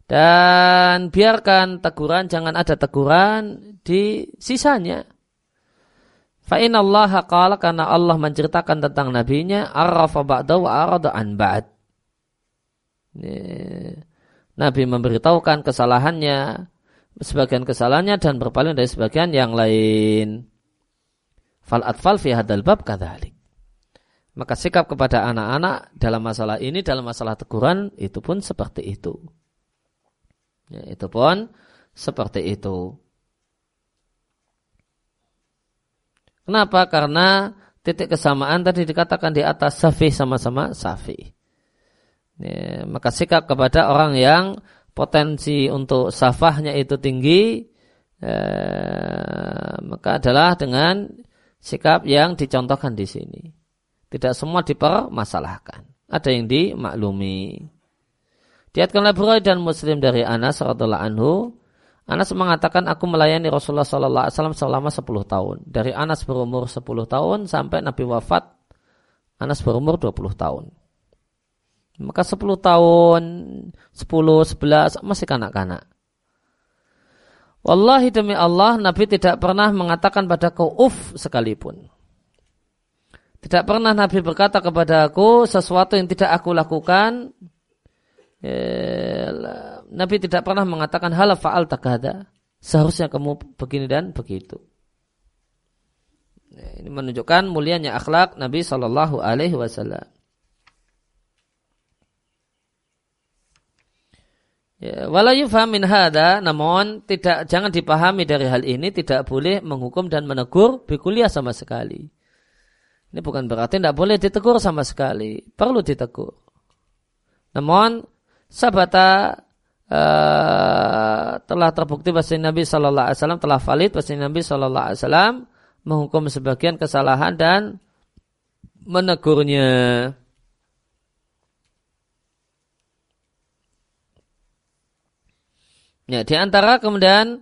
Dan biarkan teguran jangan ada teguran di sisanya. Fa'in Allah qala karena Allah menceritakan tentang nabinya arrafa ba'da wa arada an ba'd. Nabi memberitahukan kesalahannya, sebagian kesalahannya dan berpaling dari sebagian yang lain. Fal atfal fi hadal bab kadhalik. Maka sikap kepada anak-anak dalam masalah ini, dalam masalah teguran, itu pun seperti itu. Ya, itu pun seperti itu. Kenapa? Karena titik kesamaan tadi dikatakan di atas safi sama-sama safi. Ya, maka sikap kepada orang yang potensi untuk safahnya itu tinggi, ya, maka adalah dengan sikap yang dicontohkan di sini. Tidak semua dipermasalahkan. Ada yang dimaklumi. Diatkan oleh dan Muslim dari Anas radhiallahu anhu Anas mengatakan aku melayani Rasulullah Sallallahu Alaihi Wasallam selama 10 tahun. Dari Anas berumur 10 tahun sampai Nabi wafat, Anas berumur 20 tahun. Maka 10 tahun, 10, 11 masih kanak-kanak. Wallahi demi Allah, Nabi tidak pernah mengatakan padaku uf sekalipun. Tidak pernah Nabi berkata kepada aku sesuatu yang tidak aku lakukan Eh, Nabi tidak pernah mengatakan hal faal takada. Seharusnya kamu begini dan begitu. Ini menunjukkan mulianya akhlak Nabi Shallallahu Alaihi Wasallam. Ya, walau min hada, namun tidak jangan dipahami dari hal ini tidak boleh menghukum dan menegur bikuliah sama sekali. Ini bukan berarti tidak boleh ditegur sama sekali, perlu ditegur. Namun sabata uh, telah terbukti bahwa Nabi Shallallahu Alaihi Wasallam telah valid bahwa Nabi Shallallahu Alaihi Wasallam menghukum sebagian kesalahan dan menegurnya. Ya, di antara kemudian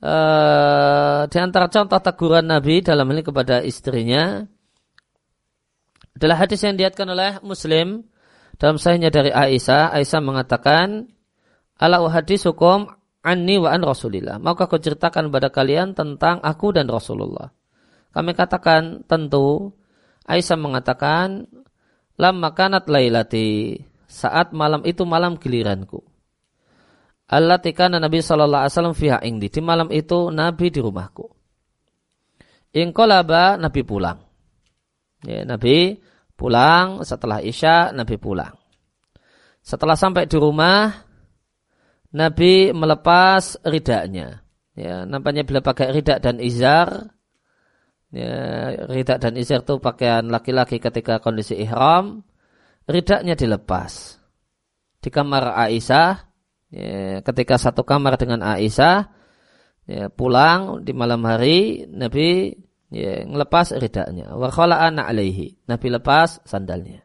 uh, di antara contoh teguran Nabi dalam ini kepada istrinya adalah hadis yang diatkan oleh Muslim dalam sahihnya dari Aisyah, Aisyah mengatakan, Ala hukum anni wa an Rasulillah. Maukah aku ceritakan kepada kalian tentang aku dan Rasulullah? Kami katakan tentu. Aisyah mengatakan, Lam makanat lailati. Saat malam itu malam giliranku. Allah tikana Nabi Shallallahu Alaihi Wasallam fiha ingdi. Di malam itu Nabi di rumahku. Ingkolaba Nabi pulang. Ya, Nabi pulang setelah Isya Nabi pulang. Setelah sampai di rumah Nabi melepas ridaknya. Ya, nampaknya bila pakai ridak dan izar, ya, ridak dan izar itu pakaian laki-laki ketika kondisi ihram, ridaknya dilepas. Di kamar Aisyah, ya, ketika satu kamar dengan Aisyah ya, pulang di malam hari Nabi ya, ngelepas ridaknya wa khala'ana alaihi. Nabi lepas sandalnya.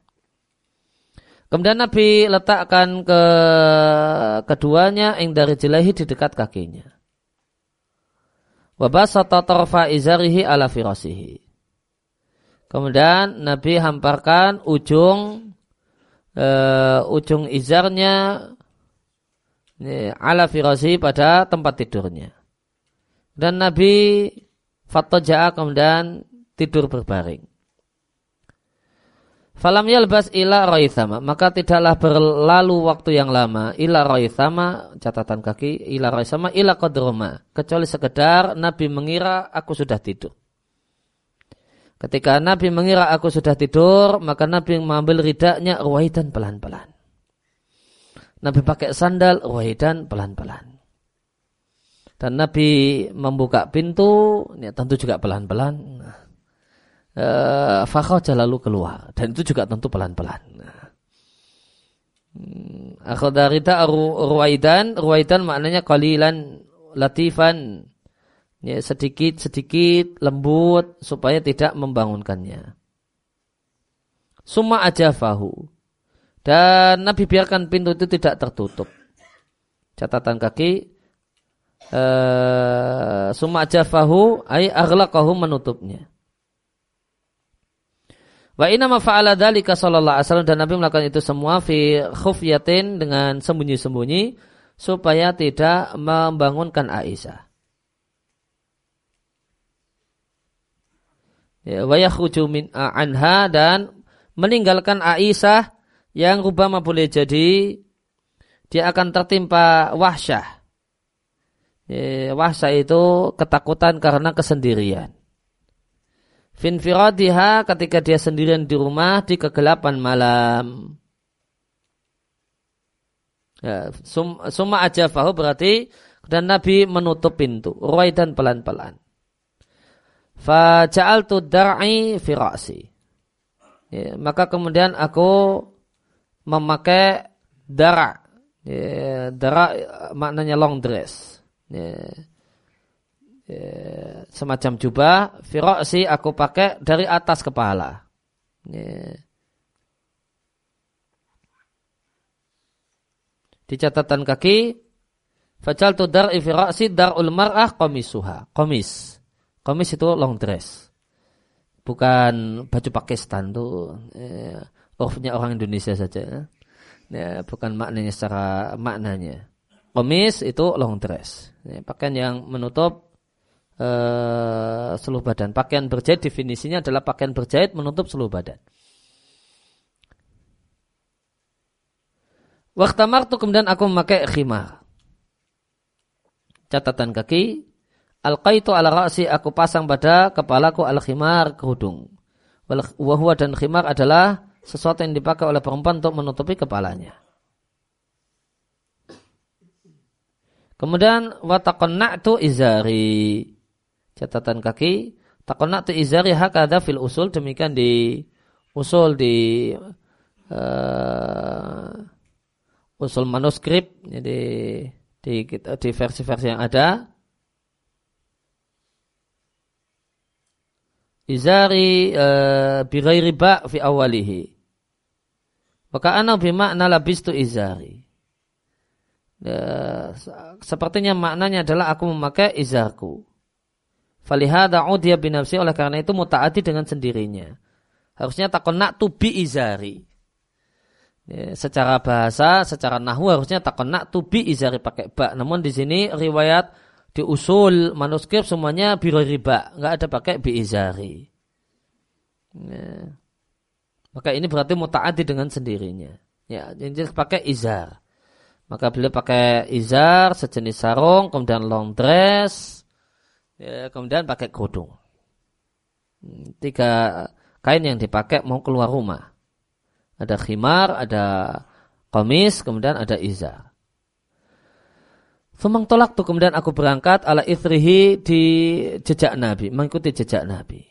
Kemudian Nabi letakkan ke keduanya yang dari jelahi di dekat kakinya. Wa basata tarfa izarihi ala firasihi. Kemudian Nabi hamparkan ujung uh, ujung izarnya ala firasi pada tempat tidurnya. Dan Nabi fatoja'a kemudian tidur berbaring. Falam yalbas ila roithama. Maka tidaklah berlalu waktu yang lama. Ila roithama, catatan kaki. Ila roithama, ila kodroma. Kecuali sekedar Nabi mengira aku sudah tidur. Ketika Nabi mengira aku sudah tidur, maka Nabi mengambil ridaknya ruwaidan pelan-pelan. Nabi pakai sandal wahidan pelan-pelan. Dan Nabi membuka pintu, ya tentu juga pelan-pelan. Uh, lalu keluar. Dan itu juga tentu pelan-pelan. Hmm, Akhadarita ruwaidan, ruwaidan maknanya kalilan latifan. Ya, sedikit-sedikit lembut supaya tidak membangunkannya. Suma aja fahu. Dan Nabi biarkan pintu itu tidak tertutup. Catatan kaki. Uh, Suma jafahu ay aghlaqahu menutupnya. Wa inna ma fa'ala dzalika sallallahu alaihi wasallam dan Nabi melakukan itu semua fi khufyatin dengan sembunyi-sembunyi supaya tidak membangunkan Aisyah. Ya, wa yakhruju min anha dan meninggalkan Aisyah yang rubama boleh jadi dia akan tertimpa wahsyah. Wahsyah itu ketakutan karena kesendirian. Finfiradiha ketika dia sendirian di rumah di kegelapan malam. Ya, sum, summa aja fahu berarti dan Nabi menutup pintu. Ruai dan pelan-pelan. Faja'altu dar'i firasi. Ya, maka kemudian aku memakai dara. Ya, dara maknanya long dress. Ya, ya, semacam jubah. Firoksi aku pakai dari atas kepala. Ya. Di catatan kaki, Fajal tu dar ifirasi dar ulmar'ah komisuha. Komis. Komis itu long dress. Bukan baju Pakistan tuh. Ya urfnya orang Indonesia saja. Ya, bukan maknanya secara maknanya. Komis itu long dress. Ya, pakaian yang menutup uh, seluruh badan. Pakaian berjahit definisinya adalah pakaian berjahit menutup seluruh badan. Waktu martu kemudian aku memakai khimar. Catatan kaki. Al-qaitu ala ra'si aku pasang pada kepalaku al-khimar kerudung. Wahwa dan khimar adalah sesuatu yang dipakai oleh perempuan untuk menutupi kepalanya. Kemudian wataqanna'tu izari. Catatan kaki, taqanna'tu izari hakada fil usul demikian di usul di uh, usul manuskrip jadi di di versi-versi yang ada izari uh, bighairi ba fi awalihi maka ana bimakna labistu izari. Ya, sepertinya maknanya adalah aku memakai izarku. Falihada udia binafsi oleh karena itu mutaati dengan sendirinya. Harusnya takon nak tubi izari. Ya, secara bahasa, secara nahu harusnya takon nak tubi izari pakai bak. Namun di sini riwayat di usul manuskrip semuanya biro riba, nggak ada pakai bi izari. Ya. Maka ini berarti mutaati dengan sendirinya. Ya, ini pakai izar. Maka beliau pakai izar, sejenis sarung, kemudian long dress, ya, kemudian pakai kerudung. Hmm, tiga kain yang dipakai mau keluar rumah. Ada khimar, ada komis, kemudian ada izar. Femang tolak tuh kemudian aku berangkat ala ithrihi di jejak Nabi, mengikuti jejak Nabi.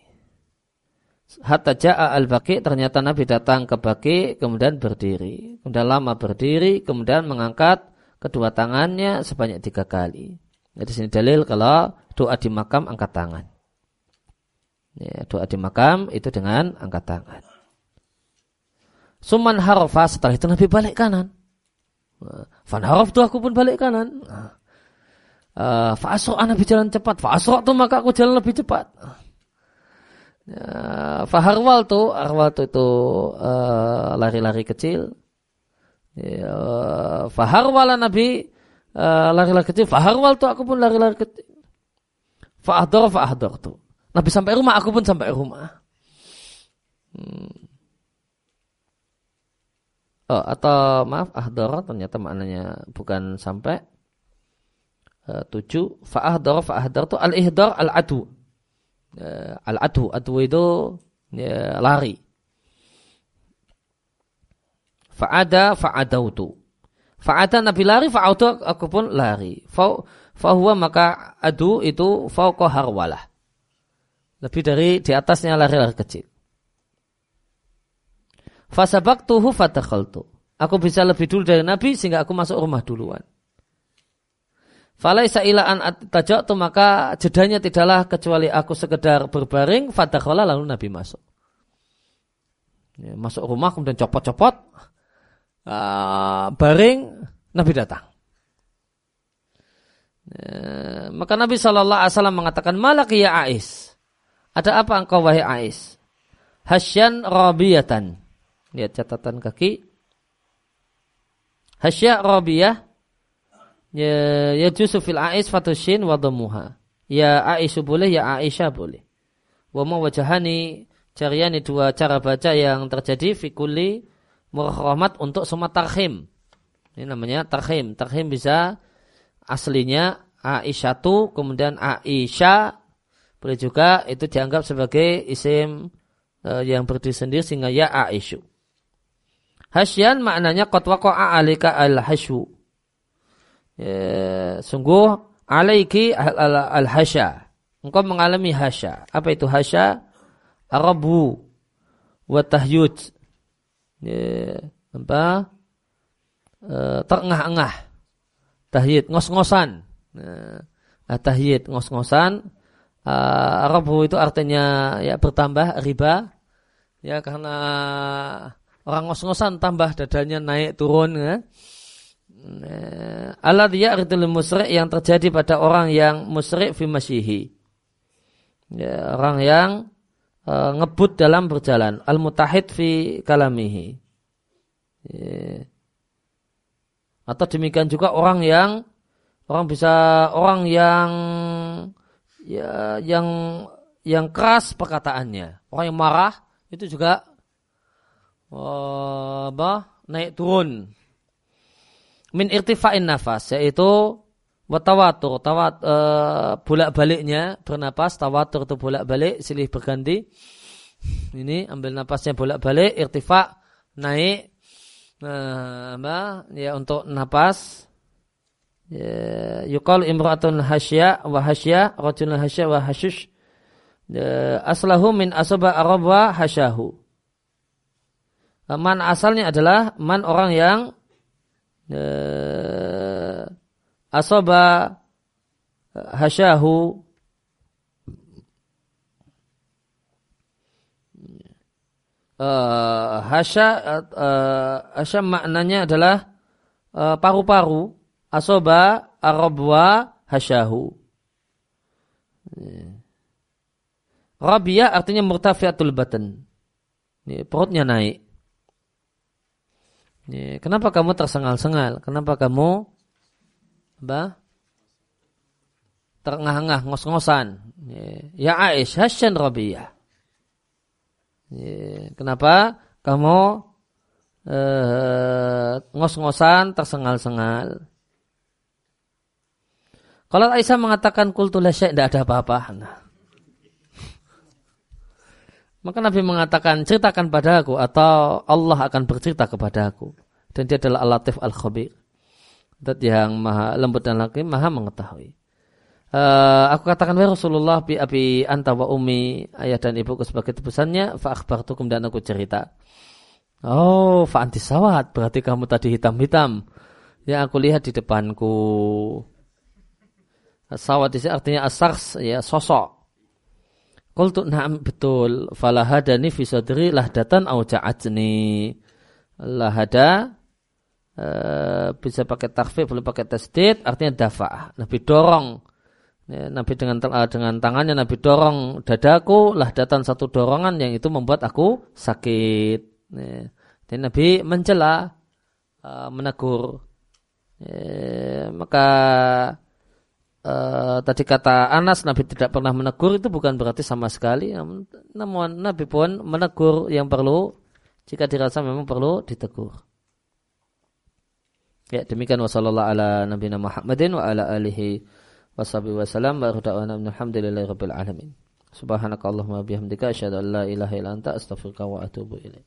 Hatta ja'a al-baqi, ternyata Nabi datang ke baki, kemudian berdiri. Kemudian lama berdiri, kemudian mengangkat kedua tangannya sebanyak tiga kali. Jadi sini dalil kalau doa di makam angkat tangan. Ya, doa di makam itu dengan angkat tangan. Suman harfa setelah itu Nabi balik kanan. Fan haraf tuh aku pun balik kanan. Uh, Fa'asro Nabi jalan cepat. Fa'asro tuh maka aku jalan lebih cepat. Ya, faharwal tuh, arwal tuh itu uh, lari-lari kecil. Ya, faharwal Nabi uh, lari-lari kecil. Faharwal tuh aku pun lari-lari kecil. Fa'ahdor fa'ahdor tuh. Nabi sampai rumah, aku pun sampai rumah. Hmm. Oh, atau maaf, ahdor ternyata maknanya bukan sampai. Uh, tujuh, fa'ahdor fa'ahdor tuh al-ihdor al-adu uh, al-adu. Adu itu ya, lari. Fa'ada fa'adautu. Fa'ada Nabi lari, fa'autu aku pun lari. Fahuwa maka adu itu fauqa harwalah. Lebih dari di atasnya lari-lari kecil. Fasabaktuhu fatakhaltu. Aku bisa lebih dulu dari Nabi sehingga aku masuk rumah duluan. Falaisa ilaan tajak maka jedanya tidaklah kecuali aku sekedar berbaring fadakhala lalu Nabi masuk. Ya, masuk rumah kemudian copot-copot uh, baring Nabi datang. Ya, maka Nabi Shallallahu Alaihi Wasallam mengatakan malak ya Ais. Ada apa engkau wahai Ais? Hasyan Rabiyatan. Lihat catatan kaki. Hasya Rabiyah ya ya ais fatushin wa dhamuha. Ya Aisyah boleh, ya Aisyah boleh. Wa wajahani cariani dua cara baca yang terjadi fi kulli murahmat untuk semua tarhim. Ini namanya tarhim. Tarhim bisa aslinya Aisyatu kemudian Aisyah boleh juga itu dianggap sebagai isim uh, yang berdiri sendiri sehingga ya Aisyah. Hasyan maknanya qad waqa'a alika al-hasyu ya, sungguh alaiki al-hasya. Engkau mengalami hasya. Apa itu hasya? Arabu wa tahyud. Ya, apa? E, terengah-engah. Tahyid, ngos-ngosan. Nah, tahyid, ngos-ngosan. Uh, Arabu itu artinya ya bertambah riba. Ya karena orang ngos-ngosan tambah dadanya naik turun ya. Allah dia ya'ridul musrik yang terjadi pada orang yang musrik fi masyihi. Ya, orang yang uh, ngebut dalam berjalan. Al-mutahid fi kalamihi. Ya. Atau demikian juga orang yang orang bisa orang yang ya yang yang keras perkataannya. Orang yang marah itu juga uh, apa? naik turun min irtifa'in nafas yaitu watawatur tawat e, bolak-baliknya bernapas tawatur itu bolak-balik silih berganti. Ini ambil napasnya bolak-balik irtifa naik nah, apa ya untuk napas. Ya, yuqal imra'atun hasya wa hasya hasya wa hashush. Ya, aslahu min asaba arabwa hasyahu. Man asalnya adalah man orang yang asaba hasyahu uh, hasya uh, hasya maknanya adalah paru-paru uh, asoba arabwa hasyahu Rabiyah artinya murtafiatul batan. Perutnya naik. Ya, kenapa kamu tersengal-sengal? Kenapa kamu apa? Terengah-engah, ngos-ngosan. Ya, ya Aish, Hasyan Rabiyah. Ya, kenapa kamu uh, ngos-ngosan, tersengal-sengal. Kalau Aisyah mengatakan kultu syai' tidak ada apa-apa. Nah. Maka Nabi mengatakan ceritakan padaku atau Allah akan bercerita kepada aku. Dan dia adalah Al-Latif Al-Khabir. Dat yang maha lembut dan laki maha mengetahui. Uh, aku katakan ya Rasulullah bi abi anta wa ayah dan ibuku sebagai tebusannya fa akhbartukum dan aku cerita. Oh, fa antisawat berarti kamu tadi hitam-hitam. Yang aku lihat di depanku. Sawat itu artinya asars ya sosok. Qultu na'am betul. Falahadani fi sadri lahdatan au ja'atni. Lahada uh, bisa pakai takfif, boleh pakai tasdid, artinya dafa. Nabi dorong. Ya, Nabi dengan uh, dengan tangannya Nabi dorong dadaku, lahdatan satu dorongan yang itu membuat aku sakit. Ya. Dan Nabi mencela, uh, menegur. Ya, maka uh, tadi kata Anas Nabi tidak pernah menegur itu bukan berarti sama sekali namun Nabi pun menegur yang perlu jika dirasa memang perlu ditegur. Ya demikian wasallallahu ala nabiyina Muhammadin wa ala alihi washabihi wasallam wa rada'ana alhamdulillahi rabbil alamin. Subhanakallahumma bihamdika asyhadu an la ilaha illa anta astaghfiruka wa atubu ilaik.